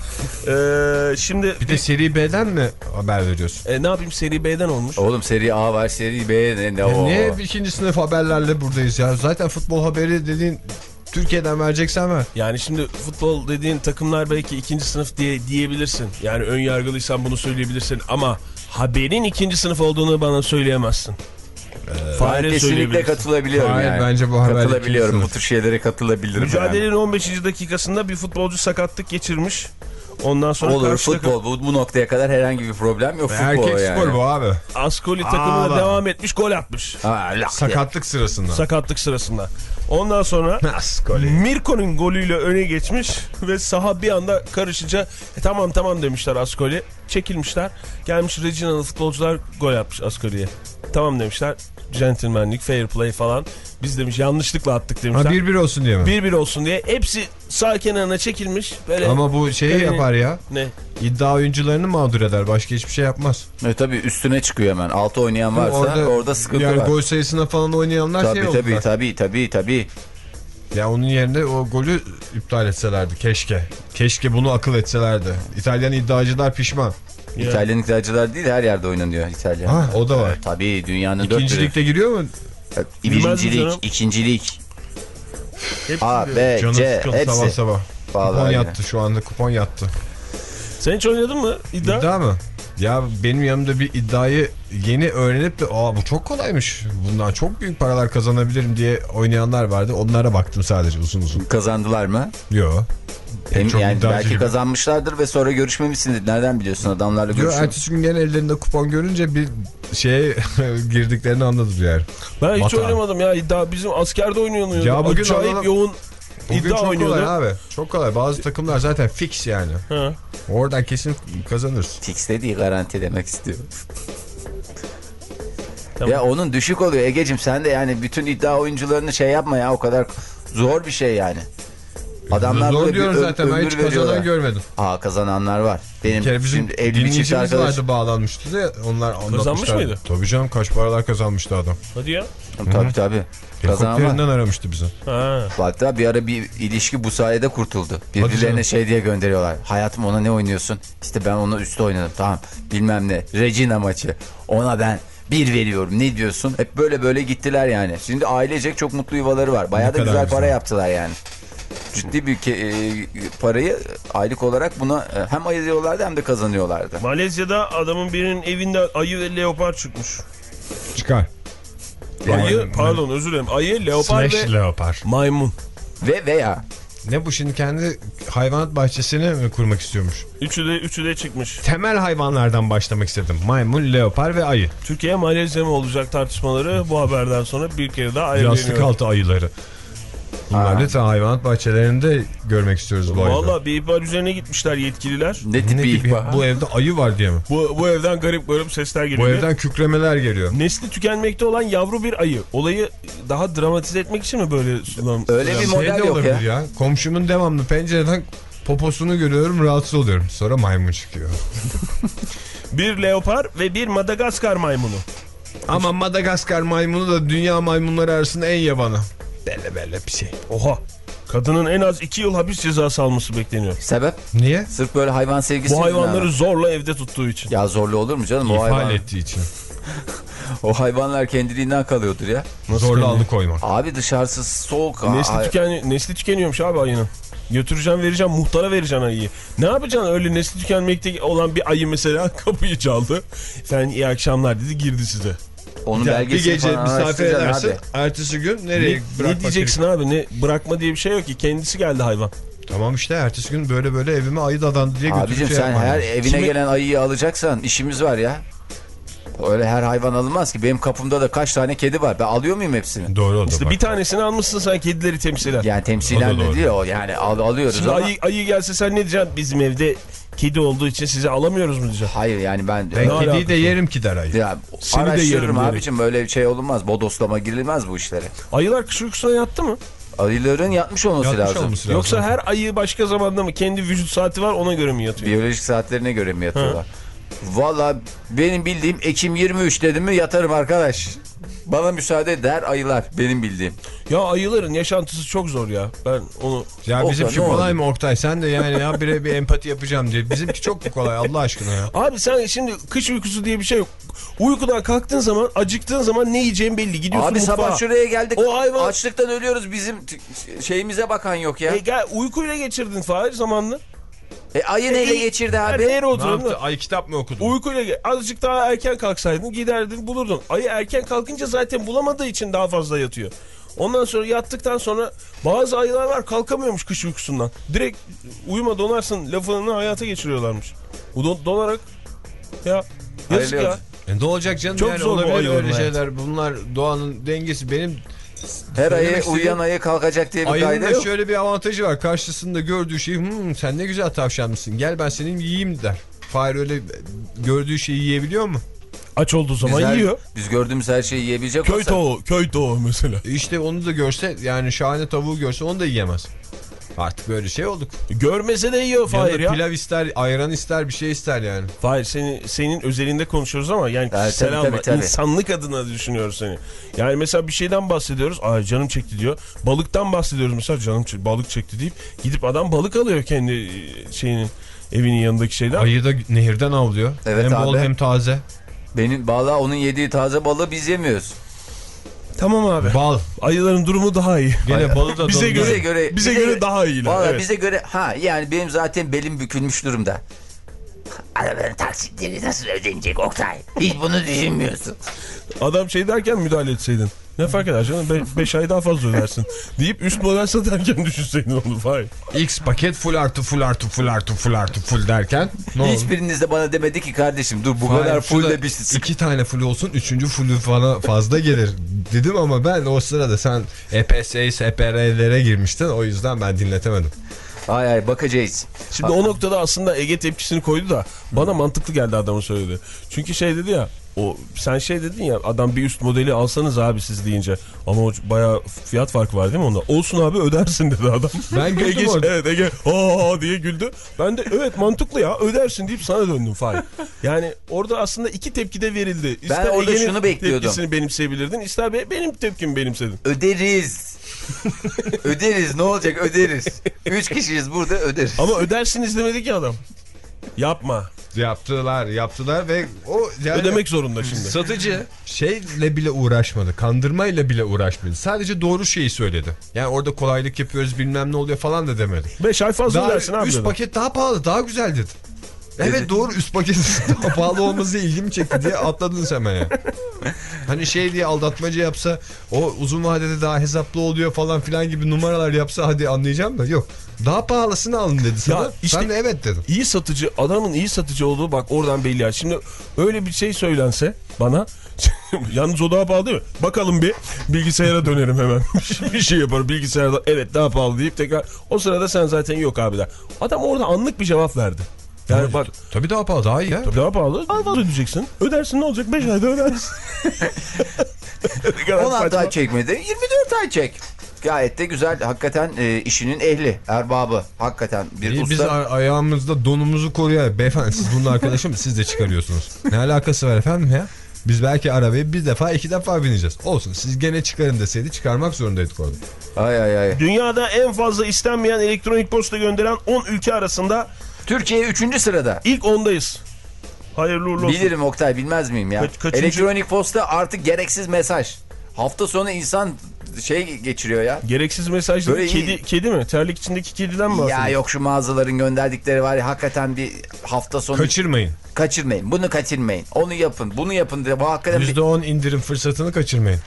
Speaker 2: eee, şimdi
Speaker 1: Bir de seri B'den mi haber veriyorsun?
Speaker 2: e, ne yapayım Serie B'den olmuş.
Speaker 3: Oğlum seri A var, seri B ne, ne
Speaker 1: Ya
Speaker 3: o?
Speaker 1: niye ikinci sınıf haberlerle buradayız ya? Zaten futbol haberi dediğin Türkiye'den vereceksen ver.
Speaker 2: Yani şimdi futbol dediğin takımlar belki ikinci sınıf diye diyebilirsin. Yani ön yargılıysan bunu söyleyebilirsin ama haberin ikinci sınıf olduğunu bana söyleyemezsin.
Speaker 3: Ben
Speaker 2: Fahre
Speaker 3: kesinlikle katılabiliyorum
Speaker 1: Hayır,
Speaker 3: yani.
Speaker 1: bence bu haber
Speaker 3: Katılabiliyorum. Bu tür şeylere katılabilirim.
Speaker 2: Mücadelenin
Speaker 3: yani.
Speaker 2: 15. dakikasında bir futbolcu sakatlık geçirmiş. Ondan sonra
Speaker 3: Olur futbol. Bu, bu noktaya kadar herhangi bir problem yok futbol
Speaker 1: Erkek
Speaker 3: yani.
Speaker 1: spor bu abi.
Speaker 2: Ascoli takımına
Speaker 1: Ağla.
Speaker 2: devam etmiş gol atmış.
Speaker 3: Lak
Speaker 1: Sakatlık sırasında.
Speaker 2: Sakatlık sırasında. Ondan sonra Mirko'nun golüyle öne geçmiş ve saha bir anda karışınca e, tamam tamam demişler Ascoli. Çekilmişler. Gelmiş Regina'lı futbolcular gol atmış Ascoli'ye. Tamam demişler. Gentlemanlik, fair play falan. Biz demiş yanlışlıkla attık
Speaker 1: Ha
Speaker 2: demişler.
Speaker 1: 1-1 olsun diye mi?
Speaker 2: 1-1 olsun diye. Hepsi sağ kenarına çekilmiş. Böyle
Speaker 1: Ama bu şeyi
Speaker 2: Elini-
Speaker 1: yapar ya.
Speaker 2: ne?
Speaker 1: İddia oyuncularını mağdur eder. Başka hiçbir şey yapmaz.
Speaker 3: E, tabii üstüne çıkıyor hemen. Altı oynayan varsa orada, sıkıntı
Speaker 1: yani
Speaker 3: var.
Speaker 1: gol sayısına falan oynayanlar
Speaker 3: Tabii
Speaker 1: şey
Speaker 3: tabii
Speaker 1: oldular.
Speaker 3: tabii tabii tabii.
Speaker 1: Ya onun yerine o golü iptal etselerdi keşke. Keşke bunu akıl etselerdi. İtalyan iddiacılar pişman.
Speaker 2: Ya.
Speaker 3: İtalyan iddiacılar değil her yerde oynanıyor İtalya.
Speaker 1: Ha, o da var.
Speaker 3: Tabii dünyanın dört
Speaker 1: İkinci
Speaker 3: bir.
Speaker 1: ligde giriyor mu?
Speaker 3: Birincilik, ikincilik.
Speaker 2: Hepsi
Speaker 3: A. B,
Speaker 1: Canım
Speaker 3: C
Speaker 1: sıkıldı sabah
Speaker 3: hepsi.
Speaker 1: sabah. Kupon yattı şu anda kupon yattı.
Speaker 2: Sen hiç oynadın mı iddia?
Speaker 1: İddia mı? Ya benim yanımda bir iddiayı yeni öğrenip de aa bu çok kolaymış. Bundan çok büyük paralar kazanabilirim diye oynayanlar vardı. Onlara baktım sadece uzun uzun.
Speaker 3: Kazandılar mı?
Speaker 1: Yo.
Speaker 3: Hem, yani belki
Speaker 1: gibi.
Speaker 3: kazanmışlardır ve sonra görüşmemişsindir. Nereden biliyorsun adamlarla
Speaker 1: Yo,
Speaker 3: görüşüyor.
Speaker 1: ertesi gün gene ellerinde kupon görünce bir şeye girdiklerini anladım yani.
Speaker 2: Ben hiç
Speaker 1: Bata.
Speaker 2: oynamadım ya iddia. Bizim askerde oynuyordu.
Speaker 1: Ya bugün
Speaker 2: Acayip
Speaker 1: alalım.
Speaker 2: yoğun
Speaker 1: Bugün
Speaker 2: iddia
Speaker 1: çok
Speaker 2: oynuyordu.
Speaker 1: kolay abi. Çok kolay. Bazı takımlar zaten fix yani.
Speaker 2: Ha.
Speaker 1: Oradan kesin kazanırsın.
Speaker 3: Fix dediği garanti demek istiyor.
Speaker 2: Tamam.
Speaker 3: Ya onun düşük oluyor Egecim sen de yani bütün iddia oyuncularını şey yapma ya o kadar zor bir şey yani. Adamlar
Speaker 1: Zor diyorum zaten ben hiç kazanan
Speaker 3: veriyorlar.
Speaker 1: görmedim.
Speaker 3: Aa kazananlar var. Benim
Speaker 1: Bir bizim
Speaker 3: şimdi evli bir çift arkadaş.
Speaker 1: vardı bağlanmıştı da onlar anlatmışlar.
Speaker 2: mıydı?
Speaker 1: Tabii canım kaç paralar kazanmıştı adam.
Speaker 2: Hadi ya.
Speaker 3: Tabii tabii.
Speaker 1: Helikopterinden aramıştı bizi.
Speaker 2: Ha.
Speaker 3: Hatta bir ara bir ilişki bu sayede kurtuldu. Birbirlerine şey diye gönderiyorlar. Hayatım ona ne oynuyorsun? İşte ben ona üstte oynadım. Tamam bilmem ne. Regina maçı. Ona ben bir veriyorum. Ne diyorsun? Hep böyle böyle gittiler yani. Şimdi ailecek çok mutlu yuvaları var. Bayağı
Speaker 1: Ne
Speaker 3: da güzel. para yaptılar yani. Ciddi bir e, parayı aylık olarak buna e, hem ayırıyorlardı hem de kazanıyorlardı.
Speaker 2: Malezya'da adamın birinin evinde ayı ve leopar çıkmış.
Speaker 1: Çıkar.
Speaker 2: Ayı pardon özür dilerim. Ayı, leopar
Speaker 1: Slash
Speaker 2: ve
Speaker 1: leopar.
Speaker 2: maymun.
Speaker 3: Ve veya
Speaker 1: Ne bu şimdi kendi hayvanat bahçesini mi kurmak istiyormuş?
Speaker 2: Üçü de, üçü de çıkmış.
Speaker 1: Temel hayvanlardan başlamak istedim. Maymun, leopar ve ayı.
Speaker 2: Türkiye Malezya mı olacak tartışmaları bu haberden sonra bir kere daha
Speaker 1: Yastık
Speaker 2: ayrılıyor.
Speaker 1: altı ayıları. Bunları lütfen hayvanat bahçelerinde görmek istiyoruz bu ayıları.
Speaker 2: Valla bir ihbar üzerine gitmişler yetkililer.
Speaker 3: Ne tip
Speaker 1: Ne
Speaker 3: bir ihbar?
Speaker 1: Bu evde ayı var diye mi?
Speaker 2: Bu, bu evden garip garip sesler geliyor.
Speaker 1: Bu evden kükremeler geliyor.
Speaker 2: Nesli tükenmekte olan yavru bir ayı. Olayı daha dramatize etmek için mi böyle sunan?
Speaker 3: Öyle bir
Speaker 1: Şey
Speaker 3: model
Speaker 1: de
Speaker 3: yok
Speaker 1: olabilir
Speaker 3: ya.
Speaker 1: ya. Komşumun devamlı pencereden poposunu görüyorum rahatsız oluyorum. Sonra maymun çıkıyor.
Speaker 2: Bir leopar ve bir Madagaskar maymunu.
Speaker 1: Ama Madagaskar maymunu da dünya maymunları arasında en yabanı. Belle belle bir şey.
Speaker 2: Oha. Kadının en az 2 yıl hapis cezası alması bekleniyor.
Speaker 3: Sebep?
Speaker 1: Niye?
Speaker 3: Sırf böyle hayvan sevgisi
Speaker 2: Bu hayvanları
Speaker 3: mi?
Speaker 2: zorla evde tuttuğu için.
Speaker 3: Ya zorlu olur mu canım?
Speaker 1: İfade
Speaker 3: hayvan,
Speaker 1: ettiği için.
Speaker 3: o hayvanlar kendiliğinden kalıyordur ya.
Speaker 1: Zorla alıkoyma.
Speaker 3: Abi dışarısı soğuk.
Speaker 2: Nesli,
Speaker 3: Ay-
Speaker 2: tüken, nesli tükeniyormuş abi ayının. Götüreceğim vereceğim muhtara vereceksin ayıyı. Ne yapacaksın öyle nesli tükenmekte olan bir ayı mesela kapıyı çaldı. Efendim iyi akşamlar dedi girdi size.
Speaker 3: Onun
Speaker 1: bir
Speaker 3: belgesini
Speaker 1: gece misafir edersin.
Speaker 3: abi.
Speaker 1: Ertesi gün nereye
Speaker 2: Ne,
Speaker 1: bırakmak
Speaker 2: ne diyeceksin abi ne bırakma diye bir şey yok ki kendisi geldi hayvan.
Speaker 1: gerekiyor? Tamam işte ertesi gün böyle böyle evime ayı dadandı diye götürüp
Speaker 3: Abicim
Speaker 1: şey
Speaker 3: sen her
Speaker 1: lazım.
Speaker 3: evine
Speaker 2: Kimi-
Speaker 3: gelen ayıyı alacaksan işimiz var ya. Öyle her hayvan alınmaz ki. Benim kapımda da kaç tane kedi var. Ben alıyor muyum hepsini?
Speaker 1: Doğru o da
Speaker 2: İşte
Speaker 1: bak.
Speaker 2: bir tanesini almışsın sen kedileri temsilen.
Speaker 3: Yani temsilen de o. Yani al, alıyoruz
Speaker 2: Şimdi
Speaker 3: ama.
Speaker 2: ayı, ayı gelse sen ne diyeceksin? Bizim evde kedi olduğu için sizi alamıyoruz mu diyeceksin?
Speaker 3: Hayır yani ben...
Speaker 1: Ben kediyi
Speaker 2: alakası
Speaker 1: de yerim ki der ayı.
Speaker 3: Ya,
Speaker 2: Seni de yerim
Speaker 3: abicim böyle bir şey olmaz. Bodoslama girilmez bu işlere.
Speaker 2: Ayılar kış uykusuna yattı mı?
Speaker 3: Ayıların yatmış olması
Speaker 1: Yatmış
Speaker 3: lazım.
Speaker 1: olması lazım.
Speaker 2: Yoksa her ayı başka zamanda mı? Kendi vücut saati var ona göre mi yatıyor?
Speaker 3: Biyolojik saatlerine göre mi yatıyorlar? Valla benim bildiğim Ekim 23 dedim mi yatarım arkadaş. Bana müsaade der ayılar benim bildiğim.
Speaker 2: Ya ayıların yaşantısı çok zor ya. Ben onu...
Speaker 1: Ya
Speaker 3: Oktay,
Speaker 1: bizimki kolay mı Oktay? Sen de yani ya bire bir empati yapacağım diye. Bizimki çok mu kolay Allah aşkına ya?
Speaker 2: Abi sen şimdi kış uykusu diye bir şey yok. Uykudan kalktığın zaman acıktığın zaman ne yiyeceğin belli. Gidiyorsun
Speaker 3: Abi
Speaker 2: mutfağa.
Speaker 3: sabah şuraya geldik.
Speaker 2: O hayvan-
Speaker 3: Açlıktan ölüyoruz bizim şeyimize bakan yok ya.
Speaker 2: E, gel, uykuyla geçirdin Fahir zamanını.
Speaker 3: E, ayı neyle
Speaker 2: E,
Speaker 3: geçirdi
Speaker 2: Yani
Speaker 3: abi?
Speaker 1: Ne
Speaker 2: oturun.
Speaker 1: yaptı? Ay kitap mı okudun?
Speaker 2: Uykuyla azıcık daha erken kalksaydın giderdin bulurdun. Ayı erken kalkınca zaten bulamadığı için daha fazla yatıyor. Ondan sonra yattıktan sonra bazı ayılar var kalkamıyormuş kış uykusundan. Direkt uyuma donarsın lafını hayata geçiriyorlarmış. Don- donarak ya yazık
Speaker 3: Hayırlı
Speaker 2: ya.
Speaker 1: E ne olacak canım
Speaker 2: Çok
Speaker 1: yani
Speaker 2: zor bu
Speaker 1: olabilir öyle şeyler. Bunlar doğanın dengesi. Benim
Speaker 3: Her ayı uyuyan ayı kalkacak diye bir
Speaker 1: ayının
Speaker 3: kaydı
Speaker 1: da
Speaker 3: yok.
Speaker 1: şöyle bir avantajı var. Karşısında gördüğü şey "Hmm, sen ne güzel tavşanmışsın. Gel ben senin yiyeyim der. Fahir öyle gördüğü şeyi yiyebiliyor mu?
Speaker 2: Aç olduğu zaman
Speaker 3: Biz her-
Speaker 2: yiyor.
Speaker 3: Biz gördüğümüz her şeyi yiyebilecek
Speaker 2: Köy
Speaker 3: olsak.
Speaker 2: tavuğu, köy tavuğu mesela.
Speaker 1: İşte onu da görse yani şahane tavuğu görse onu da yiyemez. Artık böyle şey olduk.
Speaker 2: Görmese de yiyor Fahir ya.
Speaker 1: pilav ister, ayran ister, bir şey ister yani.
Speaker 2: Fahir senin, senin özelinde konuşuyoruz ama yani
Speaker 3: tabii,
Speaker 2: kişisel
Speaker 3: tabii,
Speaker 2: alma,
Speaker 3: tabii.
Speaker 2: insanlık adına düşünüyoruz seni. Yani mesela bir şeyden bahsediyoruz. Ay canım çekti diyor. Balıktan bahsediyoruz mesela canım çekti, balık çekti deyip gidip adam balık alıyor kendi e, şeyinin evinin yanındaki şeyden.
Speaker 1: Ayı da nehirden avlıyor.
Speaker 3: Evet
Speaker 1: hem bol
Speaker 3: abi.
Speaker 1: hem taze.
Speaker 3: Benim valla onun yediği taze balığı biz yemiyoruz.
Speaker 2: Tamam abi.
Speaker 1: Bal.
Speaker 2: Ayıların durumu daha iyi.
Speaker 1: Gene balı da
Speaker 2: Bize göre,
Speaker 3: Bize göre-
Speaker 2: bize göre daha iyiler.
Speaker 3: Valla
Speaker 2: evet.
Speaker 3: bize göre ha yani benim zaten belim bükülmüş durumda. Arabanın taksitleri nasıl ödenecek Oktay? Hiç bunu düşünmüyorsun.
Speaker 2: Adam şey derken müdahale etseydin. Ne fark eder canım 5 ay daha fazla ödersin. Deyip üst model satarken düşünseydin onu Fahir.
Speaker 1: X paket full artı full artı full artı full artı full derken ne oldu?
Speaker 3: Hiçbiriniz de bana demedi ki kardeşim dur bu
Speaker 1: Hayır,
Speaker 3: kadar full de bir
Speaker 1: iki tane full olsun üçüncü fullü falan fazla gelir dedim ama ben o sırada sen EPS, SPR'lere girmiştin o yüzden ben dinletemedim.
Speaker 3: Ay ay bakacağız.
Speaker 2: Şimdi o noktada aslında Ege tepkisini koydu da bana mantıklı geldi adamın söyledi. Çünkü şey dedi ya o sen şey dedin ya adam bir üst modeli alsanız abi siz deyince ama o bayağı fiyat farkı var değil mi onda? Olsun abi ödersin dedi adam.
Speaker 1: Ben güldüm
Speaker 2: Ege,
Speaker 1: orada.
Speaker 2: Evet Ege aa diye güldü. Ben de evet mantıklı ya ödersin deyip sana döndüm Fahir. Yani orada aslında iki tepki de verildi. İster
Speaker 3: orada
Speaker 2: Ege'nin
Speaker 3: şunu bekliyordum.
Speaker 2: Tepkisini benimseyebilirdin ister be- benim tepkimi benimsedin.
Speaker 3: Öderiz. öderiz ne olacak öderiz. Üç kişiyiz burada öderiz.
Speaker 2: Ama ödersiniz demedi ki adam. Yapma.
Speaker 1: Yaptılar yaptılar ve o yani
Speaker 2: Ödemek zorunda şimdi.
Speaker 1: satıcı şeyle bile uğraşmadı kandırmayla bile uğraşmadı sadece doğru şeyi söyledi. Yani orada kolaylık yapıyoruz bilmem ne oluyor falan da demedi.
Speaker 2: 5 ay fazla
Speaker 1: Daha
Speaker 2: ödersin abi.
Speaker 1: üst
Speaker 2: dedi.
Speaker 1: paket daha pahalı daha güzel dedi. Evet doğru üst paket daha pahalı olması ilgimi çekti diye atladın sen hemen ya. Hani şey diye aldatmaca yapsa o uzun vadede daha hesaplı oluyor falan filan gibi numaralar yapsa hadi anlayacağım da yok. Daha pahalısını alın dedi sana.
Speaker 2: Ya işte-
Speaker 1: Sen de evet dedin.
Speaker 2: İyi satıcı adamın iyi satıcı olduğu bak oradan belli ya. Şimdi öyle bir şey söylense bana Yalnız o daha pahalı değil mi? Bakalım bir bilgisayara dönerim hemen. bir şey yaparım bilgisayarda. Evet daha pahalı deyip tekrar. O sırada sen zaten yok abi der. Adam orada anlık bir cevap verdi. Yani bak
Speaker 1: Tabii daha pahalı daha iyi ya.
Speaker 2: tabii daha pahalı. Daha fazla ödeyeceksin. Ödersin ne olacak? 5 ayda ödersin. Ne kadar
Speaker 3: 16
Speaker 2: saçma.
Speaker 3: ay çekmedi 24 ay çek. Gayet de güzel. Hakikaten e, işinin ehli, erbabı. Hakikaten bir
Speaker 1: İyi,
Speaker 3: usta.
Speaker 1: biz ayağımızda donumuzu koruyor. Beyefendi siz bunun arkadaşı mı? Siz de çıkarıyorsunuz. Ne alakası var efendim ya? Biz belki arabayı bir defa iki defa bineceğiz. Olsun siz gene çıkarın deseydi çıkarmak zorundaydık orada.
Speaker 3: Ay ay ay.
Speaker 2: Dünyada en fazla istenmeyen elektronik posta gönderen 10 ülke arasında
Speaker 3: Türkiye 3. sırada.
Speaker 2: ilk 10'dayız. Hayırlı uğurlu olsun.
Speaker 3: Bilirim Oktay bilmez miyim ya?
Speaker 2: Kaç- kaçıncı-
Speaker 3: Elektronik posta artık gereksiz mesaj. Hafta sonu insan şey geçiriyor ya.
Speaker 2: Gereksiz mesajları
Speaker 3: Böyle
Speaker 2: kedi,
Speaker 3: iyi-
Speaker 2: kedi mi? Terlik içindeki kediden mi bahsediyorsun?
Speaker 3: Ya yok şu mağazaların gönderdikleri var ya hakikaten bir hafta sonu
Speaker 1: Kaçırmayın.
Speaker 3: kaçırmayın. Bunu kaçırmayın. Onu yapın. Bunu yapın diye. Bu hakikaten bir...
Speaker 1: %10 indirim fırsatını kaçırmayın.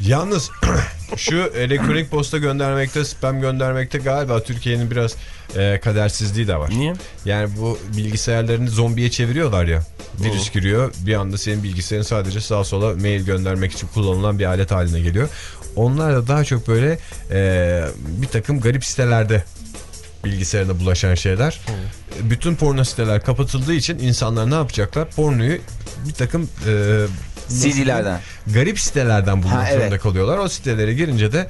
Speaker 1: Yalnız şu elektronik posta göndermekte, spam göndermekte galiba Türkiye'nin biraz e, kadersizliği de var.
Speaker 2: Niye?
Speaker 1: Yani bu bilgisayarlarını zombiye çeviriyorlar ya. Virüs giriyor bir anda senin bilgisayarın sadece sağa sola mail göndermek için kullanılan bir alet haline geliyor. Onlar da daha çok böyle e, bir takım garip sitelerde bilgisayarına bulaşan şeyler. Bütün porno siteler kapatıldığı için insanlar ne yapacaklar? Pornoyu bir takım e?
Speaker 3: CD'lerden.
Speaker 1: garip sitelerden bulmak
Speaker 3: Ha, evet.
Speaker 1: zorunda kalıyorlar. O sitelere girince de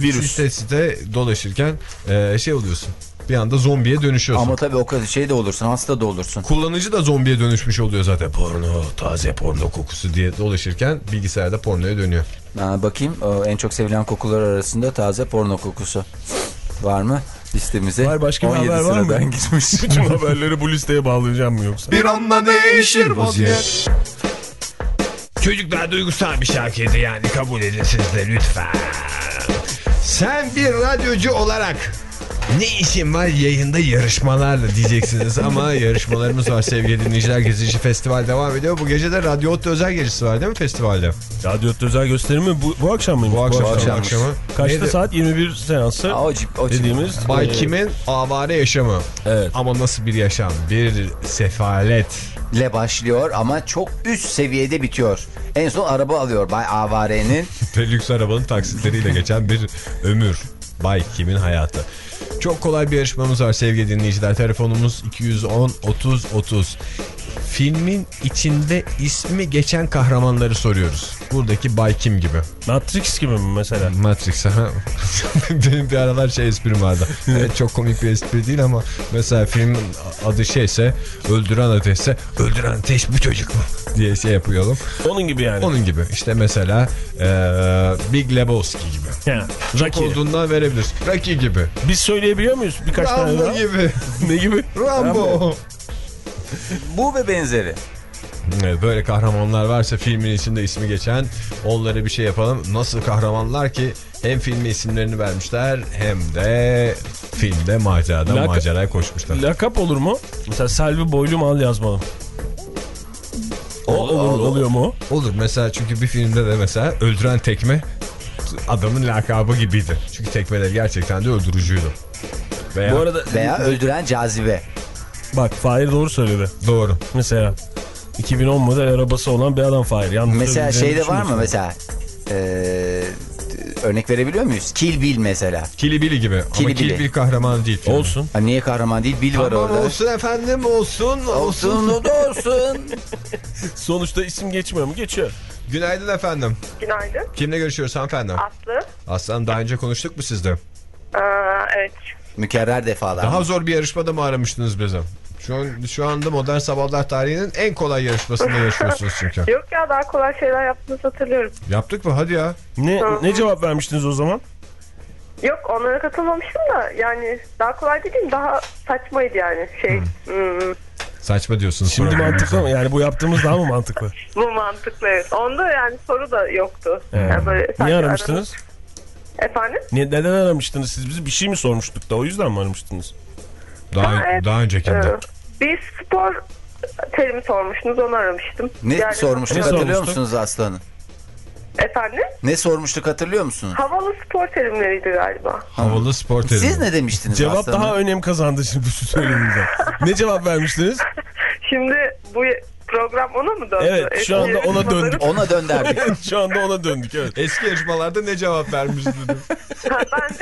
Speaker 2: Virüs.
Speaker 1: site site dolaşırken e, şey oluyorsun. Bir anda zombiye dönüşüyorsun.
Speaker 3: Ama tabii o kadar şey de olursun. Hasta da olursun.
Speaker 1: Kullanıcı da zombiye dönüşmüş oluyor zaten. Porno, taze porno kokusu diye dolaşırken bilgisayarda pornoya dönüyor.
Speaker 3: Ha, bakayım en çok sevilen kokular arasında taze porno kokusu. Var mı listemize?
Speaker 2: Var, başka bir
Speaker 3: 17
Speaker 2: haber var mı?
Speaker 3: gitmiş.
Speaker 2: Bütün haberleri bu listeye bağlayacağım mı yoksa?
Speaker 5: Bir anda değişir vaziyet
Speaker 1: Çocuklar duygusal bir şarkıydı yani kabul edin siz de lütfen. Sen bir radyocu olarak ne işin var yayında yarışmalarla diyeceksiniz ama yarışmalarımız var sevgili dinleyiciler. Gezici Festival devam ediyor. Bu gece de Radyo Otlu özel gecesi var değil mi festivalde?
Speaker 2: Radyo özel gösterimi bu, bu akşam mıymış?
Speaker 1: Bu akşam, bu
Speaker 3: akşam.
Speaker 1: akşamı.
Speaker 2: Kaçta
Speaker 1: Neydi?
Speaker 2: saat? 21 seansı
Speaker 3: Aa, o cip, o cip.
Speaker 2: dediğimiz.
Speaker 1: Bay
Speaker 2: e,
Speaker 1: Kim'in avare yaşamı.
Speaker 2: Evet.
Speaker 1: Ama nasıl bir yaşam? Bir sefalet.
Speaker 3: Le başlıyor ama çok üst seviyede bitiyor. En son araba alıyor Bay Avare'nin.
Speaker 1: Ve lüks arabanın taksitleriyle geçen bir ömür. Bay Kim'in hayatı. Çok kolay bir yarışmamız var sevgili dinleyiciler. Telefonumuz 210 30 30. Filmin içinde ismi geçen kahramanları soruyoruz. Buradaki Bay Kim gibi.
Speaker 2: Matrix gibi mi mesela?
Speaker 1: Matrix ha. Benim bir aralar şey esprim vardı. Evet, çok komik bir espri değil ama mesela filmin adı şeyse öldüren ateşse öldüren ateş bu çocuk mu diye şey yapıyordum.
Speaker 2: Onun gibi yani.
Speaker 1: Onun gibi işte mesela eee, Big Lebowski gibi.
Speaker 2: Yani, Rocky.
Speaker 1: Olduğundan verebilir. Rocky gibi.
Speaker 2: Biz söyleyebiliyor muyuz birkaç tane
Speaker 1: Rambo
Speaker 2: daha?
Speaker 1: gibi.
Speaker 2: Ne gibi?
Speaker 1: Rambo.
Speaker 3: Bu ve benzeri.
Speaker 1: Evet, böyle kahramanlar varsa filmin içinde ismi geçen onlara bir şey yapalım. Nasıl kahramanlar ki hem filme isimlerini vermişler hem de filmde maceradan
Speaker 2: Laka-
Speaker 1: maceraya koşmuşlar.
Speaker 2: Lakap olur mu? Mesela Selvi Boylum al yazmalı. O, olur, oluyor mu?
Speaker 1: Olur mesela çünkü bir filmde de mesela öldüren tekme adamın lakabı gibiydi. Çünkü tekmeler gerçekten de öldürücüydü. Veya
Speaker 2: Bu arada
Speaker 3: Veya öldüren cazibe.
Speaker 2: Bak Fahir doğru söyledi.
Speaker 1: doğru.
Speaker 2: Mesela 2010 model arabası olan bir adam Fahir. Yalnız
Speaker 3: Mesela şeyde var mı mesela? Ee, örnek verebiliyor muyuz? Kill Bill mesela.
Speaker 1: Kili Billy gibi.
Speaker 3: Kili
Speaker 1: Ama
Speaker 3: Billy.
Speaker 1: Bill kahraman değil. filmde.
Speaker 2: Olsun.
Speaker 3: Ha, niye kahraman değil? Bill var
Speaker 1: Tamam
Speaker 3: orada.
Speaker 1: olsun efendim olsun olsun.
Speaker 3: Olsun o da olsun.
Speaker 2: Sonuçta isim geçmiyor mu? Geçiyor.
Speaker 1: Günaydın efendim.
Speaker 6: Günaydın.
Speaker 1: Kimle görüşüyoruz hanımefendi?
Speaker 6: Aslı.
Speaker 1: Aslan daha önce konuştuk mu sizde?
Speaker 6: Aa, evet.
Speaker 3: Mükerrer defalar.
Speaker 1: Daha zor bir yarışmada mı aramıştınız bizi? Şu, an, şu anda Modern Sabahlar tarihinin en kolay yarışmasında yarışıyorsunuz çünkü.
Speaker 6: Yok ya daha kolay şeyler yaptığınızı hatırlıyorum.
Speaker 1: Yaptık mı? Hadi ya.
Speaker 2: Ne ne cevap vermiştiniz o zaman?
Speaker 6: Yok onlara katılmamıştım da yani daha kolay değil daha saçmaydı yani şey. hmm,
Speaker 1: Saçma diyorsunuz.
Speaker 2: Şimdi mantıklı mı? Yani bu yaptığımız daha mı mantıklı?
Speaker 6: bu mantıklı evet. Onda yani soru da yoktu. Yani böyle sadece
Speaker 2: Niye aramıştınız?
Speaker 6: aramış- Efendim?
Speaker 2: Ne, neden aramıştınız siz bizi? Bir şey mi sormuştuk da o yüzden mi aramıştınız?
Speaker 1: Daha,
Speaker 6: Evet.
Speaker 1: daha öncekinde.
Speaker 6: Ee, bir spor terimi sormuştunuz onu aramıştım.
Speaker 3: Ne
Speaker 6: Yani-
Speaker 3: sormuştuk
Speaker 2: Ne
Speaker 3: hatırlıyor
Speaker 2: sormuştuk?
Speaker 3: musunuz Aslan'ın?
Speaker 6: Efendim?
Speaker 3: Ne sormuştuk hatırlıyor musunuz?
Speaker 6: Havalı spor terimleriydi galiba.
Speaker 1: Havalı spor terimi.
Speaker 3: Siz ne demiştiniz
Speaker 2: Cevap
Speaker 3: Aslan'ın?
Speaker 2: daha önem kazandı şimdi bu söylediğinizde. ne cevap vermiştiniz?
Speaker 6: Şimdi bu program ona mı döndü?
Speaker 2: Evet, şu
Speaker 6: Eski
Speaker 2: anda ona döndük.
Speaker 3: Ona dönderdik.
Speaker 2: Şu anda ona döndük evet.
Speaker 1: Eski yarışmalarda ne cevap vermiştiniz?
Speaker 6: Ben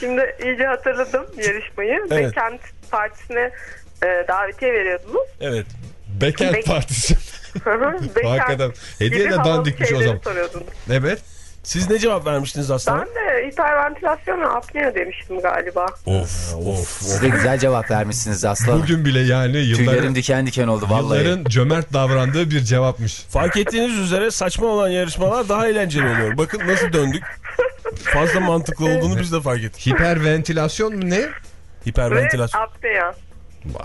Speaker 6: şimdi iyice hatırladım yarışmayı.
Speaker 2: Evet.
Speaker 6: Bekent Partisi'ne e, davetiye veriyordunuz.
Speaker 2: Evet.
Speaker 1: Bekent
Speaker 6: Bek-
Speaker 1: Partisi.
Speaker 6: Hı hı, Bekent
Speaker 1: Hakikaten. Hediye de dandikmiş o zaman. Evet.
Speaker 2: Siz ne cevap vermiştiniz aslanım?
Speaker 6: Ben de hiperventilasyon ve apnea demiştim galiba.
Speaker 1: Of of.
Speaker 3: Siz de güzel cevap vermişsiniz aslanım.
Speaker 1: Bugün bile yani yılların,
Speaker 3: Tüylerim diken diken oldu vallahi.
Speaker 1: yılların cömert davrandığı bir cevapmış.
Speaker 2: Fark ettiğiniz üzere saçma olan yarışmalar daha eğlenceli oluyor. Bakın nasıl döndük. Fazla mantıklı olduğunu biz de fark ettik.
Speaker 1: Hiperventilasyon mu ne?
Speaker 6: Ve
Speaker 2: Hiperventilasyon.
Speaker 6: apnea.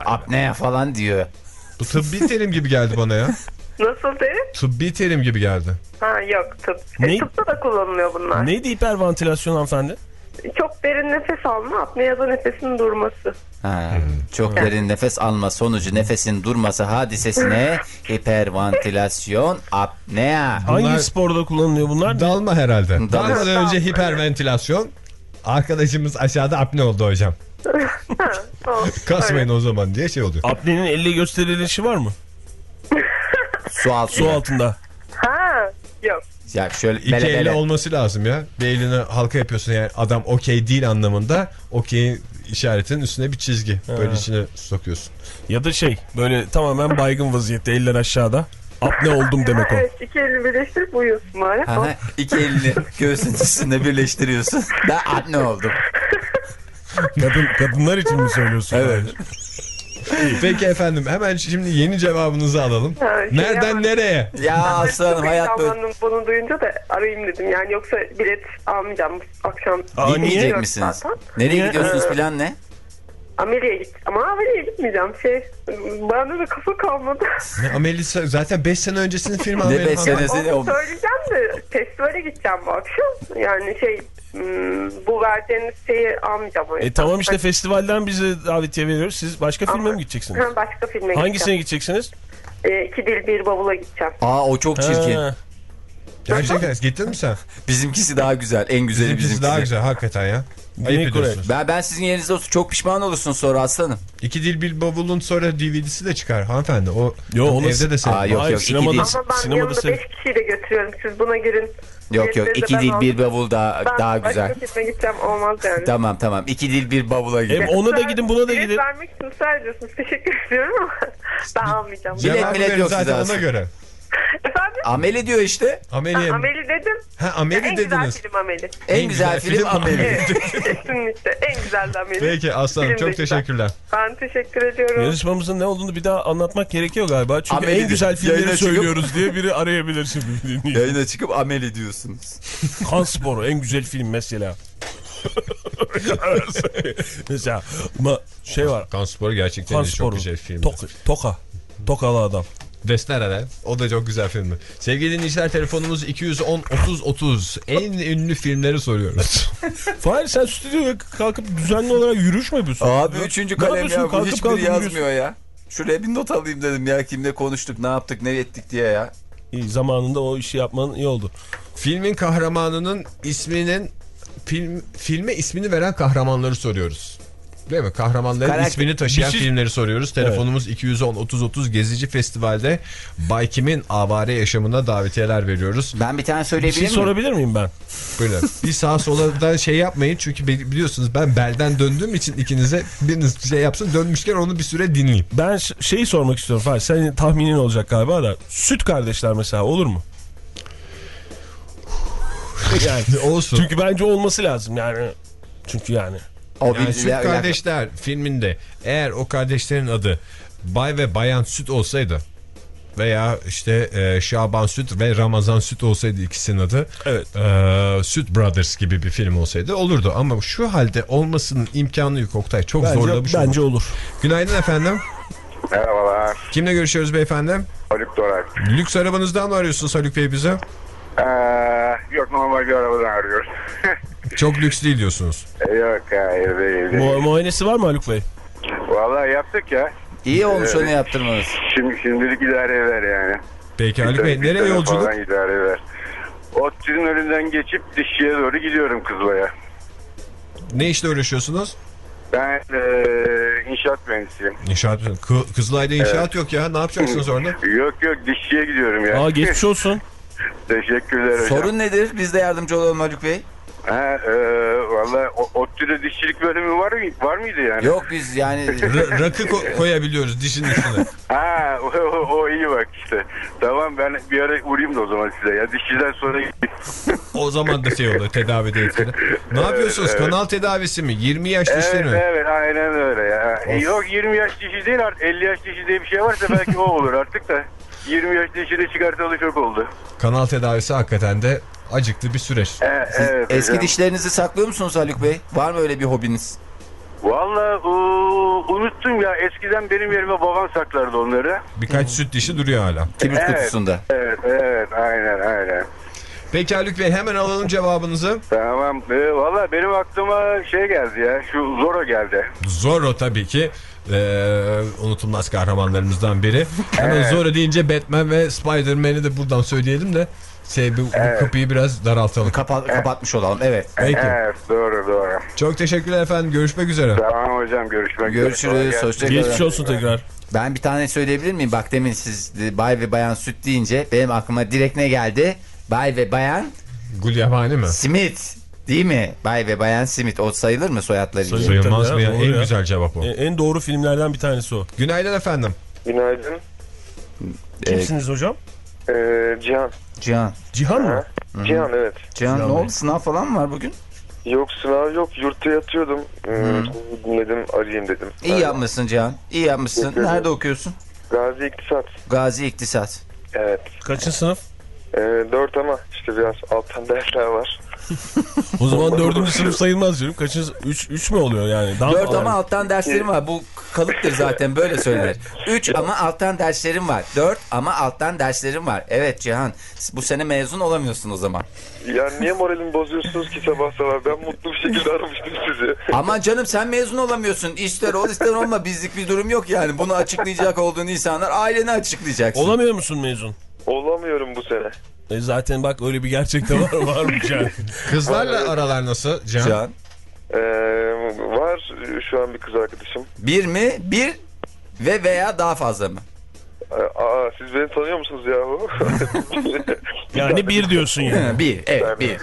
Speaker 3: Apnea falan diyor.
Speaker 1: Bu tıbbi terim gibi geldi bana ya.
Speaker 6: Nasıl derim?
Speaker 1: Tıbbi terim gibi geldi.
Speaker 6: Ha yok tıp.
Speaker 2: Ne?
Speaker 6: E, tıpta da kullanılıyor bunlar.
Speaker 2: Neydi hiperventilasyon hanımefendi?
Speaker 6: Çok derin nefes alma, apneada nefesin durması.
Speaker 3: Ha, çok derin nefes alma sonucu nefesin durması hadisesine hiperventilasyon apnea.
Speaker 1: Bunlar-
Speaker 2: Hangi sporda kullanılıyor bunlar?
Speaker 1: Dalma herhalde.
Speaker 3: Dalma.
Speaker 1: Dalmadan önce hiperventilasyon. Arkadaşımız aşağıda apne oldu hocam. Kasmayın o zaman diye şey oluyor.
Speaker 2: Apnenin elle gösterilişi var mı?
Speaker 3: Su altında.
Speaker 2: Su altında.
Speaker 6: Ha yok.
Speaker 3: Ya şöyle
Speaker 1: İki
Speaker 3: bele
Speaker 1: elle
Speaker 3: bele.
Speaker 1: olması lazım ya. Bir elini halka yapıyorsun yani adam okey değil anlamında. Okey işaretinin üstüne bir çizgi. Böyle içine sokuyorsun.
Speaker 2: Ya da şey böyle tamamen baygın vaziyette eller aşağıda. Apne oldum demek o.
Speaker 6: Evet iki elini birleştirip uyuyorsun bari.
Speaker 3: Aha, iki elini göğsün üstünde birleştiriyorsun. Ben apne oldum.
Speaker 2: Kadın, kadınlar için mi söylüyorsun?
Speaker 3: Evet.
Speaker 1: Peki efendim hemen şimdi yeni cevabınızı alalım.
Speaker 6: Ha, şey
Speaker 1: Nereden
Speaker 6: ama-
Speaker 1: nereye?
Speaker 3: Ya aslanım hayat böyle.
Speaker 6: bunu duyunca da arayayım dedim. Yani yoksa bilet almayacağım bu akşam.
Speaker 2: Aa, niye?
Speaker 3: Misiniz?
Speaker 6: zaten.
Speaker 3: Nereye gidiyorsunuz
Speaker 6: Ee,
Speaker 3: plan ne?
Speaker 6: Amerika'ya git. Ama Amerika'ya gitmeyeceğim. Şey, bana da kafa kalmadı.
Speaker 1: Ne Amelisa zaten 5 sene öncesinin filmi
Speaker 3: Ne
Speaker 1: Amelisa.
Speaker 3: beş senesi ne
Speaker 6: Onu
Speaker 3: oldu?
Speaker 6: söyleyeceğim de festivale gideceğim bu akşam. Yani şey hmm, bu verdiğiniz şeyi almayacağım.
Speaker 2: E tamam işte festivalden bize davetiye veriyoruz. Siz başka filme
Speaker 6: Ama-
Speaker 2: mi gideceksiniz?
Speaker 6: Ha, başka filme
Speaker 2: Hangisine gideceksiniz?
Speaker 6: E, iki dil bir bavula gideceğim.
Speaker 3: Aa o çok çirkin.
Speaker 2: Ha,
Speaker 1: Gerçekten gittin mi sen?
Speaker 3: Bizimkisi daha güzel. En güzeli
Speaker 1: Bizimkisi
Speaker 3: bizimkisi.
Speaker 1: daha güzel hakikaten ya. Ayıp
Speaker 2: Güney Kore.
Speaker 3: Ben, ben sizin yerinizde olsun çok pişman olursun sonra aslanım.
Speaker 1: İki dil bir bavulun sonra DVD'si de çıkar hanımefendi. O
Speaker 2: Yo, onu-
Speaker 1: evde de sen.
Speaker 3: Aa, yok
Speaker 2: Hayır,
Speaker 3: yok iki
Speaker 2: sinemada-
Speaker 3: değil.
Speaker 6: Ama ben
Speaker 2: Sinemada
Speaker 6: yanımda
Speaker 2: sev-
Speaker 6: beş kişiyi de götürüyorum. Siz buna girin.
Speaker 3: Yok yok iki
Speaker 6: ben
Speaker 3: değil bir bavul daha,
Speaker 6: Ben
Speaker 3: daha güzel.
Speaker 6: başka filme gideceğim olmaz yani.
Speaker 3: Tamam tamam iki değil bir bavula gidin.
Speaker 2: Hem ona da gidin buna da
Speaker 6: Bilet
Speaker 2: gidin.
Speaker 6: vermek için ısrar ediyorsunuz. Teşekkür ediyorum ama ben almayacağım.
Speaker 3: Bilet
Speaker 1: verin
Speaker 3: yok size
Speaker 1: ona
Speaker 3: aslında.
Speaker 1: göre.
Speaker 6: Efendim?
Speaker 3: Ameli diyor işte.
Speaker 1: Ameli.
Speaker 6: Ha, Ameli dedim.
Speaker 1: Ha Ameli
Speaker 6: en güzel
Speaker 1: dediniz.
Speaker 6: film Ameli.
Speaker 3: En, güzel, film Ameli.
Speaker 6: Evet, kesinlikle. En güzel Ameli.
Speaker 1: Peki aslanım çok
Speaker 6: güzel.
Speaker 1: teşekkürler.
Speaker 6: Ben teşekkür ediyorum.
Speaker 2: Yarışmamızın ne olduğunu bir daha anlatmak gerekiyor galiba. Çünkü
Speaker 3: Ameli
Speaker 2: en güzel
Speaker 3: dedi. Yayına
Speaker 2: filmleri
Speaker 3: çıkıp-
Speaker 2: söylüyoruz diye biri arayabilir şimdi.
Speaker 3: Yayına çıkıp Ameli diyorsunuz.
Speaker 2: Kan sporu en güzel film mesela. mesela ama şey var.
Speaker 1: Kan sporu gerçekten
Speaker 2: Kan
Speaker 1: de çok güzel film.
Speaker 2: Toka, toka. Tokalı adam.
Speaker 1: Desnere'den. O da çok güzel filmdi. Sevgili dinleyiciler telefonumuz 210 30 30. En ünlü filmleri soruyoruz.
Speaker 2: Fahir sen stüdyoya kalkıp düzenli olarak yürüyüş mü yapıyorsun?
Speaker 3: Abi
Speaker 2: Ya,
Speaker 3: üçüncü kalem ya bu
Speaker 2: Kalkıp
Speaker 3: hiçbiri
Speaker 2: kalkıp yürüyorsun.
Speaker 3: yazmıyor ya. Şuraya bir not alayım dedim ya kimle konuştuk ne yaptık ne ettik diye ya.
Speaker 2: İyi, zamanında o işi yapman iyi oldu.
Speaker 1: Filmin kahramanının isminin film filme ismini veren kahramanları soruyoruz. Değil mi? Kahramanların
Speaker 3: Karakter-
Speaker 1: ismini taşıyan
Speaker 2: Bir şey-
Speaker 1: filmleri soruyoruz. Telefonumuz 210 30 30 Gezici Festival'de Bay Kim'in avare yaşamına davetiyeler veriyoruz.
Speaker 3: Ben bir tane
Speaker 2: Bir
Speaker 3: söyleyebilir
Speaker 2: şey
Speaker 3: miyim?
Speaker 2: sorabilir miyim ben?
Speaker 1: Buyurun. Bir sağa sola da şey yapmayın çünkü bi- biliyorsunuz ben belden döndüğüm için ikinize biriniz şey yapsın dönmüşken onu bir süre dinleyeyim.
Speaker 2: Ben şeyi sormak istiyorum Fahir. Senin tahminin olacak galiba da. Süt kardeşler mesela olur mu? yani
Speaker 1: Olsun.
Speaker 2: çünkü bence olması lazım yani. Çünkü yani.
Speaker 1: Yani Süt Kardeşler filminde eğer o kardeşlerin adı Bay ve Bayan Süt olsaydı veya işte e, Şaban Süt ve Ramazan Süt olsaydı ikisinin adı
Speaker 2: Evet.
Speaker 1: e, Süt Brothers gibi bir film olsaydı olurdu ama şu halde olmasının imkanı yok Oktay çok zorlamış
Speaker 2: Bence, bence
Speaker 1: olur.
Speaker 2: olur.
Speaker 1: Günaydın efendim
Speaker 7: Merhabalar.
Speaker 1: kimle görüşüyoruz beyefendi
Speaker 7: Haluk Dorak.
Speaker 1: lüks arabanızdan mı arıyorsunuz Haluk Bey bize
Speaker 7: Ee, yok normal bir arabadan arıyoruz.
Speaker 1: çok lüks değil diyorsunuz
Speaker 7: yok hayır değil. değil.
Speaker 2: Mu muayenesi var mı Haluk Bey?
Speaker 7: Vallahi yaptık ya.
Speaker 3: İyi olmuş onu yaptırmanız.
Speaker 7: Şimdi şimdilik idare eder yani.
Speaker 1: peki Haluk Bey nereye yolculuk
Speaker 7: Falan idare eder. Otçunun önünden geçip dişçiye doğru gidiyorum Kızılay'a.
Speaker 1: ne işle uğraşıyorsunuz
Speaker 7: Ben e, inşaat mühendisiyim.
Speaker 1: İnşaat. Kı- Kızılay'da inşaat yok ya. Ne yapacaksınız orada?
Speaker 7: Yok yok dişçiye gidiyorum ya.
Speaker 2: Aa geçmiş olsun.
Speaker 7: Teşekkürler hocam.
Speaker 3: Sorun nedir? Biz de yardımcı olalım Haluk Bey.
Speaker 7: Ha, e, valla ODTÜ'de dişçilik bölümü var, mı- var mıydı yani?
Speaker 3: Yok biz yani
Speaker 1: R- rakı ko- koyabiliyoruz dişin üstüne.
Speaker 7: Ha o, o- o iyi bak işte. Tamam ben bir ara uğrayayım da o zaman size. Ya dişçiden sonra
Speaker 1: O zaman da şey oluyor tedavide etkili. Ne yapıyorsunuz?
Speaker 7: evet.
Speaker 1: Kanal tedavisi mi? 20 yaş dişleri
Speaker 7: Evet,
Speaker 1: mi?
Speaker 7: evet aynen öyle ya. E, Yok 20 yaş dişi değil artık 50 yaş dişi diye bir şey varsa belki o olur artık da. 20 yaş dişi de çıkartalı çok oldu.
Speaker 1: Kanal tedavisi hakikaten de acıklı bir süreç.
Speaker 7: E, evet
Speaker 3: eski
Speaker 7: hocam.
Speaker 3: dişlerinizi saklıyor musunuz Haluk Bey? Var mı öyle bir hobiniz?
Speaker 7: Valla unuttum ya eskiden benim yerime babam saklardı onları.
Speaker 1: Birkaç süt dişi duruyor hala.
Speaker 3: Kibrit
Speaker 7: Evet.
Speaker 3: kutusunda.
Speaker 7: Evet evet aynen aynen.
Speaker 1: Peki Haluk Bey hemen alalım cevabınızı.
Speaker 7: Tamam e, valla benim aklıma şey geldi ya şu Zoro geldi.
Speaker 1: Zorro tabii ki. Ee, unutulmaz kahramanlarımızdan biri. Hemen Zorro deyince Batman ve Spider-Man'i de buradan söyleyelim de şey, bu, bu kapıyı biraz daraltalım.
Speaker 3: Kapa- kapatmış olalım. Evet.
Speaker 1: Peki.
Speaker 7: Evet doğru doğru.
Speaker 1: Çok teşekkürler efendim. Görüşmek üzere.
Speaker 7: Tamam hocam görüşmek üzere.
Speaker 3: Görüşürüz,
Speaker 7: Kolay gelsin.
Speaker 3: hoşça kalın.
Speaker 2: Geçmiş olsun tekrar.
Speaker 3: Ben bir tane söyleyebilir miyim? Bak demin siz bay ve bayan süt deyince benim aklıma direkt ne geldi? Bay ve bayan
Speaker 1: Gulyabani mi?
Speaker 3: Smith. Değil mi? Bay ve bayan Smith. O sayılır mı soyadlarıyla?
Speaker 2: Sayılır.
Speaker 1: Sayılmaz mı
Speaker 2: ya,
Speaker 1: En
Speaker 2: ya.
Speaker 1: güzel cevap o.
Speaker 2: E, en doğru filmlerden bir tanesi o.
Speaker 1: Günaydın efendim.
Speaker 8: Günaydın.
Speaker 2: Kimsiniz hocam?
Speaker 8: Ee, Cihan.
Speaker 3: Cihan.
Speaker 2: Cihan mı?
Speaker 8: Cihan evet.
Speaker 3: Cihan
Speaker 2: Cihan
Speaker 3: ne oldu? Sınav falan mı var bugün?
Speaker 8: Yok sınav yok. Yurtta yatıyordum. Hmm, dinledim arayayım dedim.
Speaker 3: İyi
Speaker 8: Evet.
Speaker 3: yapmışsın Cihan. İyi yapmışsın.
Speaker 8: Ederim.
Speaker 3: Nerede okuyorsun?
Speaker 8: Gazi İktisat.
Speaker 3: Gazi İktisat.
Speaker 8: Evet.
Speaker 2: Kaçın sınıf?
Speaker 8: Ee, dört ama işte biraz alttan dersler var.
Speaker 2: O zaman dördüncü sınıf sayılmaz diyorum. Kaçın? Üç, üç mü oluyor yani? Daha
Speaker 3: Dört ama alttan derslerim var. Bu kalıptır zaten böyle söylenir. Üç ama alttan derslerim var. Dört ama alttan derslerim var. Evet Cihan. Bu sene mezun olamıyorsun o zaman.
Speaker 8: Ya niye moralimi bozuyorsunuz ki sabah sabah? Ben mutlu bir şekilde aramıştım sizi.
Speaker 3: Ama canım sen mezun olamıyorsun. İster ol ister olma bizlik bir durum yok yani. Bunu açıklayacak olduğun insanlar aileni açıklayacaksın.
Speaker 2: Olamıyor musun mezun?
Speaker 8: Olamıyorum bu sene.
Speaker 2: E zaten bak öyle bir gerçek de var varmış yani.
Speaker 1: Kızlarla aralar nasıl Can?
Speaker 3: Cihan.
Speaker 8: Ee, var şu an bir kız arkadaşım.
Speaker 3: Bir mi? Bir ve veya daha fazla mı?
Speaker 8: Ee, Aa, siz beni tanıyor musunuz yahu?
Speaker 2: Yani bir diyorsun yani.
Speaker 3: bir. Evet bir.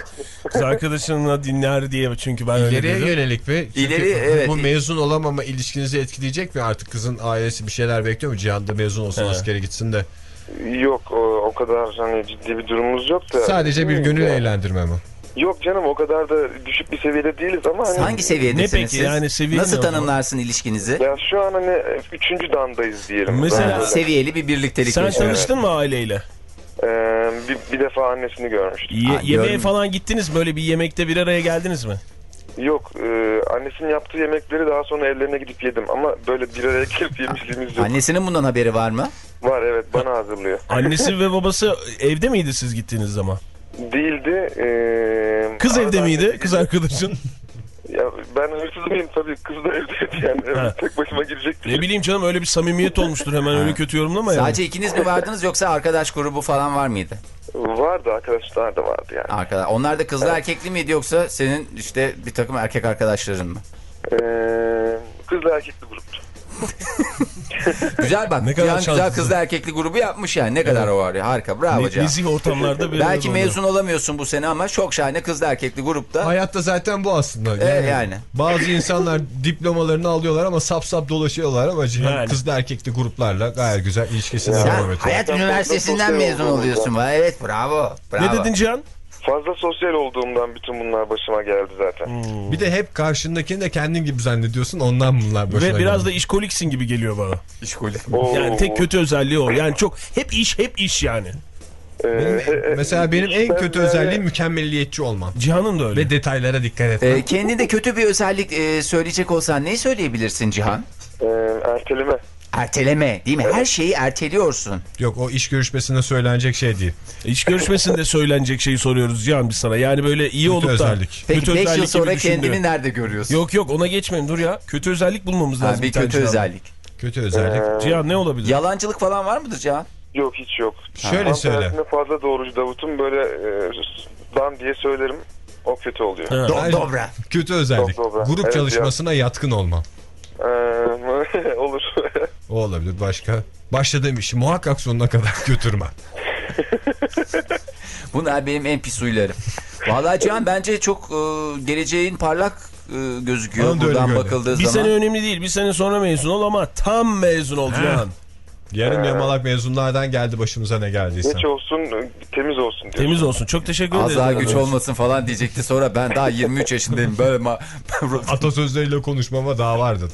Speaker 2: Kız arkadaşınla dinler diye çünkü ben öyle
Speaker 1: İleriye
Speaker 2: dedim.
Speaker 1: yönelik mi? Çünkü
Speaker 3: İleri, evet.
Speaker 1: Bu mezun olamama ilişkinizi etkileyecek mi? Artık kızın ailesi bir şeyler bekliyor mu? Cihan da mezun olsun
Speaker 2: He.
Speaker 1: askere gitsin de.
Speaker 8: Yok o, o kadar hani ciddi bir durumumuz yok da.
Speaker 1: Sadece bir gönül
Speaker 8: Ya.
Speaker 1: eğlendirme mi?
Speaker 8: Yok canım o kadar da düşük bir seviyede değiliz ama hani...
Speaker 3: Hangi seviyedesiniz
Speaker 2: Ne peki?
Speaker 3: siz?
Speaker 2: Yani seviye
Speaker 3: Nasıl
Speaker 2: ne o
Speaker 3: tanımlarsın ilişkinizi?
Speaker 8: Ya şu an hani üçüncü dandayız diyelim.
Speaker 2: Mesela-
Speaker 8: Ben böyle.
Speaker 3: Seviyeli bir birliktelik
Speaker 2: Sen
Speaker 3: yaşıyor.
Speaker 2: tanıştın mı aileyle?
Speaker 8: Ee, bir, bir defa annesini görmüştüm.
Speaker 2: Ye-
Speaker 3: Aa,
Speaker 2: yemeğe
Speaker 3: gördüm.
Speaker 2: falan gittiniz mi? Böyle bir yemekte bir araya geldiniz mi?
Speaker 8: Yok e, annesinin yaptığı yemekleri daha sonra evlerine gidip yedim ama böyle bir araya gelip yemişliğimiz yok.
Speaker 3: Annesinin bundan haberi var mı?
Speaker 8: Var evet bana hazırlıyor.
Speaker 2: Annesi ve babası evde miydi siz gittiğiniz zaman?
Speaker 8: Değildi. E,
Speaker 2: Kız evde miydi? Kız arkadaşın?
Speaker 8: Ya ben hırsız mıyım tabii kız da evdeydi yani. Evet, tek başıma girecektim.
Speaker 2: Ne bileyim canım öyle bir samimiyet olmuştur hemen öyle kötü yorumlama yani.
Speaker 3: Sadece ikiniz mi vardınız yoksa arkadaş grubu falan var mıydı?
Speaker 8: Vardı arkadaşlar da vardı yani.
Speaker 3: Arkadaş. Onlar da kızlı erkekli miydi yoksa senin işte bir takım erkek arkadaşların mı?
Speaker 8: E, kızla erkekli gruptu.
Speaker 3: Güzel bak.
Speaker 2: Ne kadar
Speaker 3: Cihan güzel kızlı erkekli grubu yapmış yani. Ne kadar o var ya. Harika. Bravo
Speaker 2: Ne,
Speaker 3: Cihan.
Speaker 2: nezih ortamlarda bir
Speaker 3: Belki mezun olamıyorsun bu sene ama çok şahane kızlı erkekli grupta.
Speaker 1: Hayatta zaten bu aslında.
Speaker 3: Evet, yani.
Speaker 1: Bazı insanlar diplomalarını alıyorlar ama sap sap dolaşıyorlar ama
Speaker 2: Yani.
Speaker 1: kızlı erkekli gruplarla gayet güzel ilişkisine
Speaker 3: Sen
Speaker 1: devam ediyor.
Speaker 3: Hayat Üniversitesi'nden mezun oluyorsun. Evet bravo. bravo.
Speaker 2: Ne dedin Cihan?
Speaker 8: Fazla sosyal olduğumdan bütün bunlar başıma geldi zaten.
Speaker 1: Bir de hep karşındakini de kendin gibi zannediyorsun ondan bunlar başına
Speaker 2: Ve biraz da işkoliksin gibi geliyor bana.
Speaker 8: Oo.
Speaker 2: Yani tek kötü özelliği o. Yani çok hep iş hep iş yani.
Speaker 8: Ee, he-
Speaker 1: Mesela benim en kötü özelliğim mükemmelliyetçi olmam.
Speaker 2: Cihan'ın da öyle.
Speaker 1: Ve detaylara dikkat etmem.
Speaker 3: Ee, kendinde kötü bir özellik e, söyleyecek olsan neyi söyleyebilirsin Cihan?
Speaker 8: Ee, erteleme.
Speaker 3: Erteleme değil mi? Her şeyi erteliyorsun.
Speaker 1: Yok o iş görüşmesinde söylenecek şey değil.
Speaker 2: İş görüşmesinde söylenecek şeyi soruyoruz Cihan biz sana. Yani böyle iyi olup da
Speaker 1: özellik.
Speaker 3: Peki
Speaker 2: kötü
Speaker 3: 5 yıl
Speaker 2: özellik
Speaker 3: sonra kendini nerede görüyorsun?
Speaker 2: Yok yok ona geçmeyin dur ya. Kötü özellik bulmamız
Speaker 3: Ha,
Speaker 2: lazım.
Speaker 3: bir
Speaker 2: tane
Speaker 3: kötü özellik.
Speaker 1: Kötü özellik.
Speaker 8: Ee,
Speaker 2: Cihan ne olabilir?
Speaker 3: Yalancılık falan var mıdır Cihan?
Speaker 8: Yok hiç yok.
Speaker 1: Şöyle
Speaker 8: Tam
Speaker 1: söyle.
Speaker 8: fazla doğrucu Davut'um böyle e, dan diye söylerim. O kötü oluyor.
Speaker 2: Ha.
Speaker 3: Do- dobra.
Speaker 1: Kötü özellik.
Speaker 8: Dobra.
Speaker 1: Grup
Speaker 8: Evet,
Speaker 1: çalışmasına yatkın olmam.
Speaker 8: Ee, olur.
Speaker 1: O olabilir başka. Başladığım işi muhakkak sonuna kadar götürmem.
Speaker 3: Bunlar benim en pis huylarım. Vallahi Cihan bence çok e, geleceğin parlak e, gözüküyor
Speaker 1: Bana
Speaker 3: buradan bakıldığı
Speaker 2: Bir
Speaker 3: zaman.
Speaker 2: sene önemli değil. Bir sene sonra mezun ol ama tam mezun ol Cihan.
Speaker 1: Yarım yamalak mezunlardan geldi başımıza ne geldiyse.
Speaker 8: Geç olsun, temiz olsun diyor.
Speaker 2: Temiz olsun. Çok teşekkür
Speaker 3: Az
Speaker 2: ederiz.
Speaker 3: daha güç olmasın falan diyecekti sonra ben daha 23 yaşındayım böyle
Speaker 1: Atasözleriyle konuşmama daha vardı.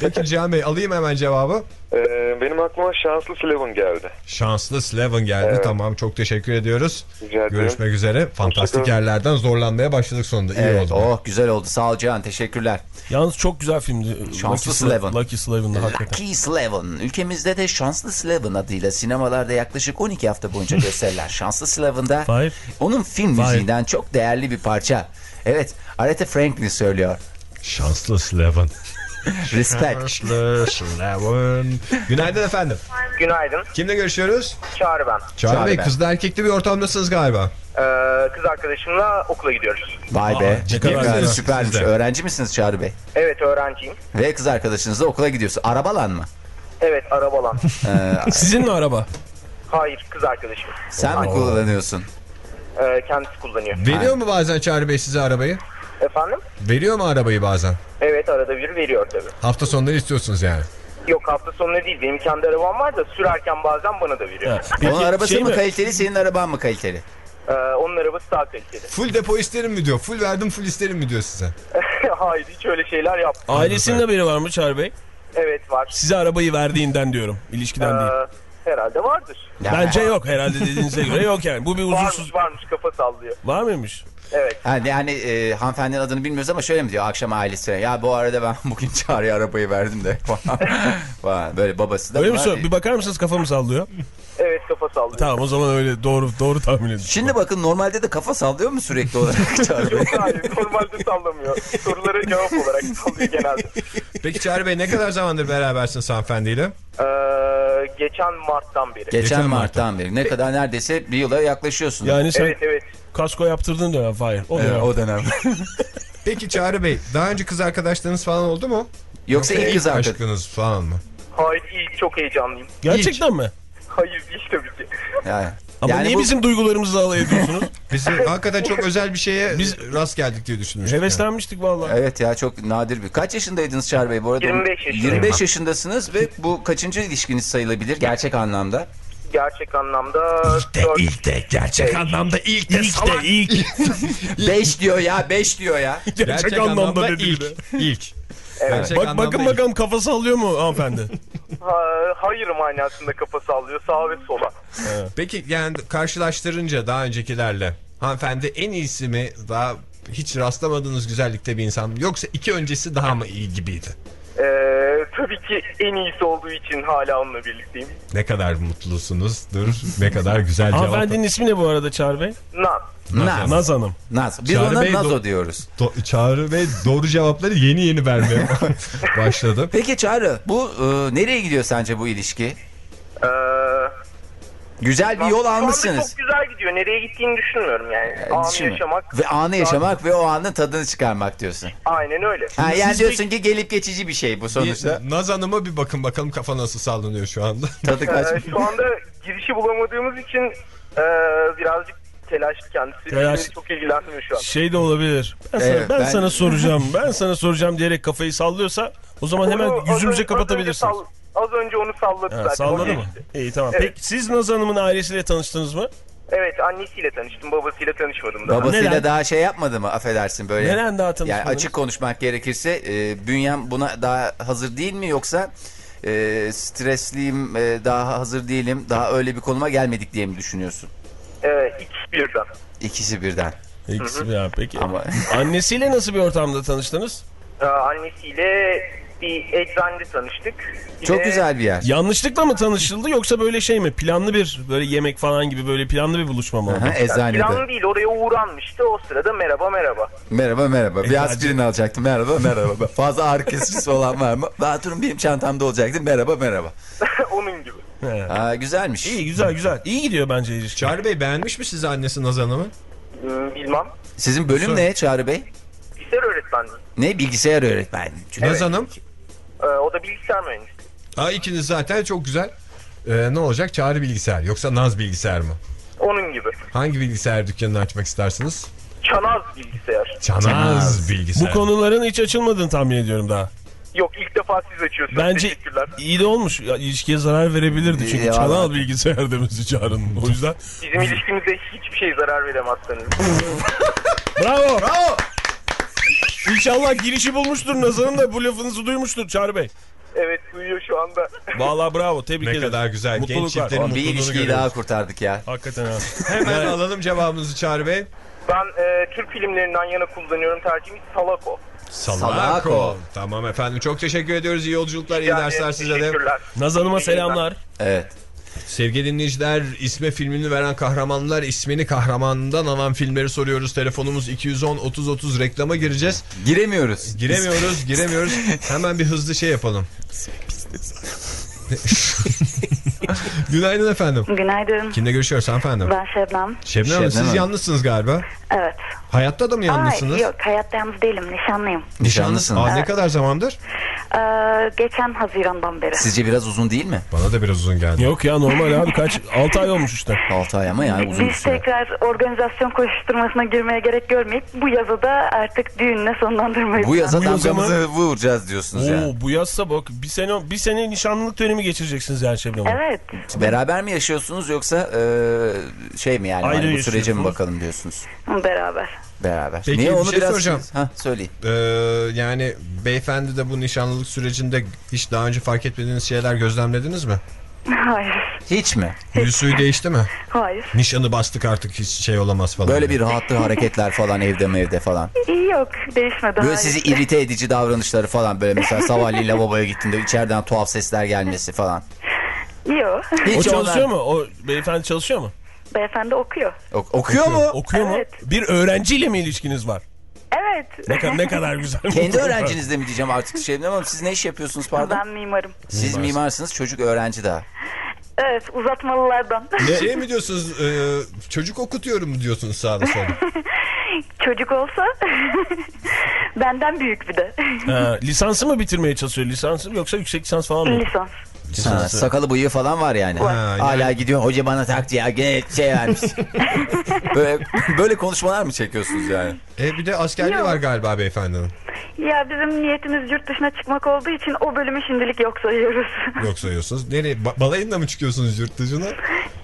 Speaker 1: Peki Cihan Bey alayım hemen cevabı.
Speaker 8: Ee, benim aklıma şanslı Slavon geldi.
Speaker 1: Şanslı Sleven geldi.
Speaker 8: Evet.
Speaker 1: Tamam çok teşekkür ediyoruz.
Speaker 8: Rica ederim.
Speaker 1: Görüşmek üzere. Fantastik
Speaker 8: Hoşçakalın.
Speaker 1: yerlerden zorlanmaya başladık sonunda. İyi
Speaker 3: Evet,
Speaker 1: oldu.
Speaker 3: oh güzel oldu. Sağ ol Cihan, teşekkürler.
Speaker 2: Yalnız çok güzel filmdi.
Speaker 3: Şanslı
Speaker 2: Lucky
Speaker 3: Slaven.
Speaker 2: Lucky hakikaten.
Speaker 3: Lucky Slaven. Ülkemizde de Şanslı Slaven adıyla sinemalarda yaklaşık 12 hafta boyunca gösteriler. Şanslı Slaven'da
Speaker 2: Hayır.
Speaker 3: onun film
Speaker 2: Hayır.
Speaker 3: müziğinden çok değerli bir parça. Evet, Aretha Franklin söylüyor.
Speaker 1: Şanslı Sleven.
Speaker 3: Respect.
Speaker 1: Günaydın efendim.
Speaker 9: Günaydın.
Speaker 1: Kimle görüşüyoruz?
Speaker 9: Çağrı ben.
Speaker 1: Çağrı
Speaker 3: Çağrı
Speaker 1: Bey
Speaker 3: ben.
Speaker 1: kızlı erkekli bir ortamdasınız galiba.
Speaker 9: Ee, kız arkadaşımla okula gidiyoruz.
Speaker 3: Vay be.
Speaker 1: ciddi
Speaker 3: Ne kadar süpermiş. Öğrenci misiniz Çağrı Bey?
Speaker 9: Evet öğrenciyim.
Speaker 3: Ve kız arkadaşınızla okula gidiyorsun. Arabalan mı?
Speaker 9: Evet arabalan.
Speaker 3: Ee,
Speaker 2: Sizin mi araba?
Speaker 9: Hayır kız arkadaşım.
Speaker 3: sen mi kullanıyorsun?
Speaker 9: Ee, kendisi kullanıyor.
Speaker 1: Veriyor mu bazen Çağrı Bey size arabayı?
Speaker 9: Efendim?
Speaker 1: Veriyor mu arabayı bazen?
Speaker 9: Evet arada bir veriyor tabii.
Speaker 1: Hafta sonları istiyorsunuz yani.
Speaker 9: Yok hafta sonu değil. Benim kendi arabam var da sürerken bazen bana da veriyor.
Speaker 2: Ha, peki,
Speaker 3: Onun arabası
Speaker 2: şey
Speaker 3: mı
Speaker 2: mi?
Speaker 3: kaliteli, senin araban mı kaliteli?
Speaker 9: Ee, onun arabası daha kaliteli.
Speaker 1: Full depo isterim mi diyor. Full verdim full isterim mi diyor size.
Speaker 9: Hayır hiç öyle şeyler yap.
Speaker 2: Ailesinin haberi var mı Çağrı Bey?
Speaker 9: Evet var.
Speaker 2: Size arabayı verdiğinden diyorum. İlişkiden değil.
Speaker 9: Ee, herhalde vardır.
Speaker 3: Ya-
Speaker 2: Bence yok herhalde dediğinize göre yok yani. Bu bir huzursuz.
Speaker 9: Varmış varmış kafa sallıyor.
Speaker 2: Var mıymış?
Speaker 9: Evet.
Speaker 3: Yani, yani e, hanımefendinin adını bilmiyoruz ama şöyle mi diyor akşam ailesine ya bu arada ben bugün Çağrı'ya arabayı verdim de falan. Böyle babası da
Speaker 2: Öyle mi? Bir bakar mısınız kafamı sallıyor?
Speaker 9: Evet kafa sallıyor.
Speaker 2: Tamam o zaman öyle doğru doğru tahmin edin.
Speaker 3: Şimdi bakın normalde de kafa sallıyor mu sürekli olarak Çağrı Bey?
Speaker 9: Yok hayır normalde sallamıyor. Sorulara cevap olarak sallıyor genelde.
Speaker 1: Peki Çağrı Bey ne kadar zamandır berabersiniz hanımefendiyle?
Speaker 9: Ee, geçen Mart'tan beri.
Speaker 3: Geçen
Speaker 1: Geçen
Speaker 3: Mart'tan beri. Ne kadar neredeyse bir yıla yaklaşıyorsun.
Speaker 2: Yani sen
Speaker 9: Evet evet.
Speaker 2: kasko yaptırdın dönem Fahir. O
Speaker 3: Evet,
Speaker 2: dönem.
Speaker 3: o dönem.
Speaker 1: Peki Çağrı Bey daha önce kız arkadaşlarınız falan oldu mu?
Speaker 3: Yoksa ilk kız arkadaş.
Speaker 1: aşkınız falan mı?
Speaker 9: Hayır ilk çok heyecanlıyım.
Speaker 2: Gerçekten mi?
Speaker 9: Hayır değil tabii ki.
Speaker 3: Yani,
Speaker 2: Ama
Speaker 3: yani
Speaker 2: niye
Speaker 3: bu-
Speaker 2: bizim duygularımızı alay ediyorsunuz?
Speaker 1: Biz hakikaten çok özel bir şeye biz rast geldik diye düşünmüştük.
Speaker 2: Heveslenmiştik vallahi.
Speaker 3: Evet ya çok nadir bir. Kaç yaşındaydınız Çağrı Bey bu arada?
Speaker 9: 25 yaşındayım.
Speaker 3: 25 yaşındasınız ve bu kaçıncı ilişkiniz sayılabilir gerçek anlamda?
Speaker 9: Gerçek anlamda dört-
Speaker 1: de gerçek anlamda ilk de
Speaker 2: İlk de ilk.
Speaker 3: 5 diyor ya 5 diyor ya.
Speaker 2: Gerçek, anlamda, dedi.
Speaker 1: ilk.
Speaker 2: de.
Speaker 1: İlk.
Speaker 9: Evet.
Speaker 1: Gerçek
Speaker 2: Bak bakın
Speaker 1: ilk.
Speaker 2: bakalım kafası alıyor mu hanımefendi?
Speaker 9: Ha, hayır manasında kafa sallıyor sağa ve sola.
Speaker 1: Peki yani karşılaştırınca daha öncekilerle hanımefendi en iyisi mi daha hiç rastlamadığınız güzellikte bir insan mı? Yoksa iki öncesi daha mı iyi gibiydi?
Speaker 9: Ee, tabii ki en iyisi olduğu için hala onunla birlikteyim.
Speaker 1: Ne kadar mutlusunuzdur, ne kadar güzel cevap.
Speaker 2: Hanımefendinin ismi ne bu arada Çağrı Bey?
Speaker 9: Naz.
Speaker 3: Naz.
Speaker 2: Naz Hanım.
Speaker 3: Naz. Biz
Speaker 1: Çağrı
Speaker 3: ona
Speaker 1: Bey
Speaker 3: Nazo diyoruz.
Speaker 1: Do- Çağrı ve doğru cevapları yeni yeni vermeye başladı.
Speaker 3: Peki Çağrı bu e, nereye gidiyor sence bu ilişki?
Speaker 9: Ee,
Speaker 3: Güzel bir yol almışsınız.
Speaker 9: çok güzel gidiyor. Nereye gittiğini düşünmüyorum yani. Anı
Speaker 3: Düşünme.
Speaker 9: yaşamak.
Speaker 3: Ve anı yaşamak ve o anın tadını çıkarmak diyorsun.
Speaker 9: Aynen öyle.
Speaker 3: Ha, yani
Speaker 2: siz
Speaker 3: diyorsun ki gelip geçici bir şey bu sonuçta.
Speaker 1: Bir Naz Hanım'a bir bakın bakalım kafa nasıl sallanıyor şu anda.
Speaker 3: Tadı
Speaker 9: Ee,
Speaker 3: kaç.
Speaker 9: şu anda girişi bulamadığımız için e, birazcık telaşlı kendisi.
Speaker 2: Telaş-
Speaker 9: Çok ilgilenmiyor şu an.
Speaker 2: Şey de olabilir. Ben, sana,
Speaker 3: Evet,
Speaker 2: ben,
Speaker 3: ben-
Speaker 2: sana soracağım. Ben sana soracağım diyerek kafayı sallıyorsa o zaman hemen yüzümüze kapatabilirsiniz.
Speaker 9: Az önce, onu salladı
Speaker 2: Ha,
Speaker 9: zaten.
Speaker 2: salladı mı?
Speaker 9: geçti.
Speaker 2: İyi tamam.
Speaker 9: Evet.
Speaker 2: Peki siz Naz Hanım'ın ailesiyle tanıştınız mı?
Speaker 9: Evet annesiyle tanıştım. Babasıyla tanışmadım daha.
Speaker 3: Babasıyla
Speaker 2: Neden?
Speaker 3: daha şey yapmadı mı affedersin böyle.
Speaker 2: Neden daha tanışmadınız?
Speaker 3: Yani açık konuşmak gerekirse e, bünyem buna daha hazır değil mi yoksa e, stresliyim e, daha hazır değilim daha öyle bir konuma gelmedik diye mi düşünüyorsun?
Speaker 9: Ee, ikisi birden.
Speaker 3: İkisi birden.
Speaker 2: İkisi bir ya peki.
Speaker 3: Ama
Speaker 2: Annesiyle nasıl bir ortamda tanıştınız?
Speaker 9: Ee, annesiyle bir eczanede tanıştık. Bir
Speaker 3: çok
Speaker 9: de-
Speaker 3: güzel bir yer.
Speaker 2: Yanlışlıkla mı tanışıldı yoksa böyle şey mi? Planlı bir böyle yemek falan gibi böyle planlı bir buluşma mı oldu?
Speaker 3: Aha, eczanede.
Speaker 9: Planlı değil oraya uğranmıştı. O sırada merhaba merhaba.
Speaker 3: Merhaba merhaba. Bir
Speaker 2: Eczacı.
Speaker 3: aspirin alacaktım. Merhaba merhaba. Fazla ağrı kesicisi olan var mı? Batur'un benim çantamda olacaktı. Merhaba merhaba.
Speaker 9: Onun gibi.
Speaker 2: He.
Speaker 3: Ha, güzelmiş.
Speaker 2: İyi güzel güzel. İyi gidiyor bence ilişki.
Speaker 1: Çağrı Bey beğenmiş mi size annesi Naz Hanım'ı?
Speaker 9: Hmm, bilmem.
Speaker 3: Sizin bölüm ne Çağrı Bey?
Speaker 10: Bilgisayar öğretmenliği.
Speaker 3: Ne? Bilgisayar öğretmenliği.
Speaker 1: Naz Hanım.
Speaker 10: Ee, o da bilgisayar mühendisi.
Speaker 1: Ha, ikiniz zaten çok güzel. Ee, ne olacak? Çağrı bilgisayar yoksa Naz bilgisayar mı?
Speaker 10: Onun gibi.
Speaker 1: Hangi bilgisayar dükkanını açmak istersiniz?
Speaker 10: Çanaz bilgisayar.
Speaker 1: Çanaz
Speaker 2: Bu
Speaker 1: bilgisayar.
Speaker 2: konuların hiç açılmadığını tahmin ediyorum daha.
Speaker 10: Yok ilk defa siz açıyorsunuz.
Speaker 2: Bence iyi de olmuş. Ya, ilişkiye zarar verebilirdi çünkü
Speaker 3: Ya,
Speaker 2: çanal bilgisayar demesi Çağrı'nın. O yüzden
Speaker 10: Bizim ilişkimize hiçbir şey zarar veremezsiniz.
Speaker 2: bravo. Bravo. İnşallah girişi bulmuştur Nazar'ın da bu lafınızı duymuştur Çağrı Bey.
Speaker 10: evet duyuyor şu anda.
Speaker 2: Vallahi bravo tebrik
Speaker 1: Ne
Speaker 2: ederim.
Speaker 1: kadar güzel. Genç
Speaker 2: Mutluluklar.
Speaker 1: çiftlerin
Speaker 3: Oğlum, bir ilişkiyi
Speaker 1: görüyoruz.
Speaker 3: daha kurtardık ya.
Speaker 2: Hakikaten ha.
Speaker 1: Hemen alalım cevabınızı Çağrı Bey.
Speaker 10: Ben e, Türk filmlerinden yana kullanıyorum tercihimiz Salako.
Speaker 3: Salako.
Speaker 1: Tamam efendim çok teşekkür ediyoruz. İyi yolculuklar, iyi
Speaker 10: Yani
Speaker 1: dersler size de.
Speaker 2: Naz Hanım'a selamlar.
Speaker 3: Evet.
Speaker 1: Sevgili dinleyiciler isme filmini veren kahramanlar ismini kahramandan alan filmleri soruyoruz. Telefonumuz 210 30 30 reklama gireceğiz.
Speaker 3: Giremiyoruz.
Speaker 1: Giremiyoruz giremiyoruz. Hemen bir hızlı şey yapalım. Günaydın efendim.
Speaker 11: Günaydın.
Speaker 1: Kimle görüşüyoruz hanımefendi?
Speaker 11: Ben Şebnem.
Speaker 1: Şebnem Hanım
Speaker 3: Şebnem
Speaker 1: siz yalnızsınız galiba.
Speaker 11: Evet.
Speaker 1: Hayatta da mı yalnızsınız?
Speaker 11: Ay, yok hayatta yalnız değilim. Nişanlıyım.
Speaker 3: Nişanlısın.
Speaker 1: Aa, ne kadar zamandır?
Speaker 11: Ee, geçen Haziran'dan beri.
Speaker 3: Sizce biraz uzun değil mi?
Speaker 1: Bana da biraz uzun geldi.
Speaker 2: Yok ya normal abi kaç 6 ay olmuş işte.
Speaker 3: 6 ay ama yani uzun bir
Speaker 11: Biz
Speaker 3: süre.
Speaker 11: tekrar organizasyon koşuşturmasına girmeye gerek görmeyip bu yazıda artık düğünle sonlandırmayı
Speaker 3: Bu yaza
Speaker 2: Bu yaza
Speaker 3: damgamızı vuracağız diyorsunuz
Speaker 2: Oo
Speaker 3: yani.
Speaker 2: bu yazsa bak bir sene bir sene nişanlılık dönemi geçireceksiniz yani Şebnem Hanım.
Speaker 11: Evet.
Speaker 3: Beraber mi yaşıyorsunuz yoksa e, şey mi yani
Speaker 2: Ayrı
Speaker 3: hani bu sürece mi
Speaker 2: yaşıyorsunuz.
Speaker 3: bakalım diyorsunuz?
Speaker 11: Beraber.
Speaker 3: Beraber.
Speaker 1: Peki,
Speaker 3: Niye
Speaker 1: bir
Speaker 3: onu
Speaker 1: şey
Speaker 3: biraz
Speaker 1: soracağım.
Speaker 3: Ha söyleyin.
Speaker 1: Ee, yani beyefendi de bu nişanlılık sürecinde hiç daha önce fark etmediğiniz şeyler gözlemlediniz mi?
Speaker 11: Hayır.
Speaker 3: Hiç mi?
Speaker 1: Yüz suyu değişti mi?
Speaker 11: Hayır.
Speaker 1: Nişanı bastık artık hiç şey olamaz falan.
Speaker 3: Böyle bir rahatlı hareketler falan evde mi evde falan.
Speaker 11: İyi yok. Değişmedi.
Speaker 3: Böyle
Speaker 11: hayır.
Speaker 3: sizi irite edici davranışları falan böyle mesela sabahleyin lavaboya gittiğinde içeriden tuhaf sesler gelmesi falan.
Speaker 11: Yok.
Speaker 2: O
Speaker 3: Hiç
Speaker 2: çalışıyor
Speaker 3: onlar-
Speaker 2: mu? O beyefendi çalışıyor mu?
Speaker 11: Beyefendi okuyor.
Speaker 3: Ok- okuyor mu?
Speaker 2: Okuyor mu?
Speaker 11: Evet.
Speaker 2: Bir öğrenciyle mi ilişkiniz var?
Speaker 11: Evet.
Speaker 2: Ne, ka- ne kadar güzel.
Speaker 3: Kendi öğrencinizle mi diyeceğim artık Şebnem Hanım siz ne iş yapıyorsunuz pardon?
Speaker 11: Ben mimarım.
Speaker 3: Siz mimarsınız çocuk öğrenci daha.
Speaker 11: Evet uzatmalılardan.
Speaker 1: Şey mi diyorsunuz e, çocuk okutuyorum mu diyorsunuz sağda solda?
Speaker 11: Çocuk olsa benden büyük bir de.
Speaker 2: Ha, lisansı mı bitirmeye çalışıyor lisansı yoksa yüksek lisans falan mı?
Speaker 11: Lisans.
Speaker 3: Ha, sakalı bıyığı falan var yani.
Speaker 1: Ha,
Speaker 3: Hala gidiyor hoca bana taktı ya gene şey vermiş. böyle, böyle konuşmalar mı çekiyorsunuz yani?
Speaker 1: E bir de askerliği
Speaker 11: Yok.
Speaker 1: var galiba beyefendinin.
Speaker 11: Ya bizim niyetimiz yurt dışına çıkmak olduğu için o bölümü şimdilik yok sayıyoruz.
Speaker 1: Yok sayıyorsunuz. Nereye? Ba- balayında mı çıkıyorsunuz yurt dışına?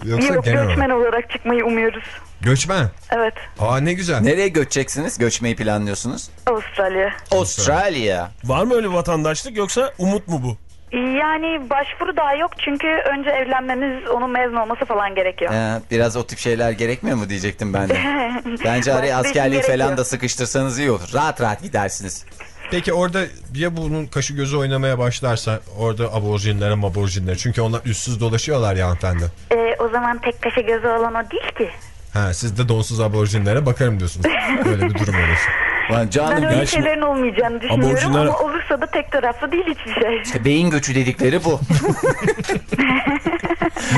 Speaker 1: Yoksa
Speaker 11: yok
Speaker 1: genel
Speaker 11: göçmen
Speaker 1: olarak?
Speaker 11: olarak çıkmayı umuyoruz.
Speaker 1: Göçmen.
Speaker 11: Evet
Speaker 1: Aa ne güzel.
Speaker 3: Nereye göçeceksiniz? Göçmeyi planlıyorsunuz?
Speaker 11: Avustralya.
Speaker 3: Avustralya.
Speaker 2: Var mı öyle vatandaşlık yoksa umut mu bu?
Speaker 11: Yani başvuru daha yok çünkü önce evlenmemiz onun mezun olması falan gerekiyor.
Speaker 3: Ee, biraz o tip şeyler gerekmiyor mu diyecektim ben de. Bence araya
Speaker 11: işin
Speaker 3: askerliği falan da sıkıştırsanız iyi olur. Rahat rahat gidersiniz.
Speaker 1: Peki orada ya bunun kaşı gözü oynamaya başlarsa orada aborjinlere maborjinlere çünkü onlar üstsüz dolaşıyorlar ya hanımefendi.
Speaker 11: Ee, o zaman tek kaşı gözü olan o değil ki.
Speaker 1: Ha siz de donsuz aborjinlere bakarım diyorsunuz. Böyle bir durum olursa.
Speaker 3: Lan
Speaker 11: Ben
Speaker 3: canım
Speaker 11: öyle
Speaker 2: ya şimdi-
Speaker 11: şeylerin olmayacağını düşünüyorum
Speaker 2: Aborjinler-
Speaker 11: ama olursa da tek taraflı değil hiçbir şey.
Speaker 3: işte beyin göçü dedikleri bu.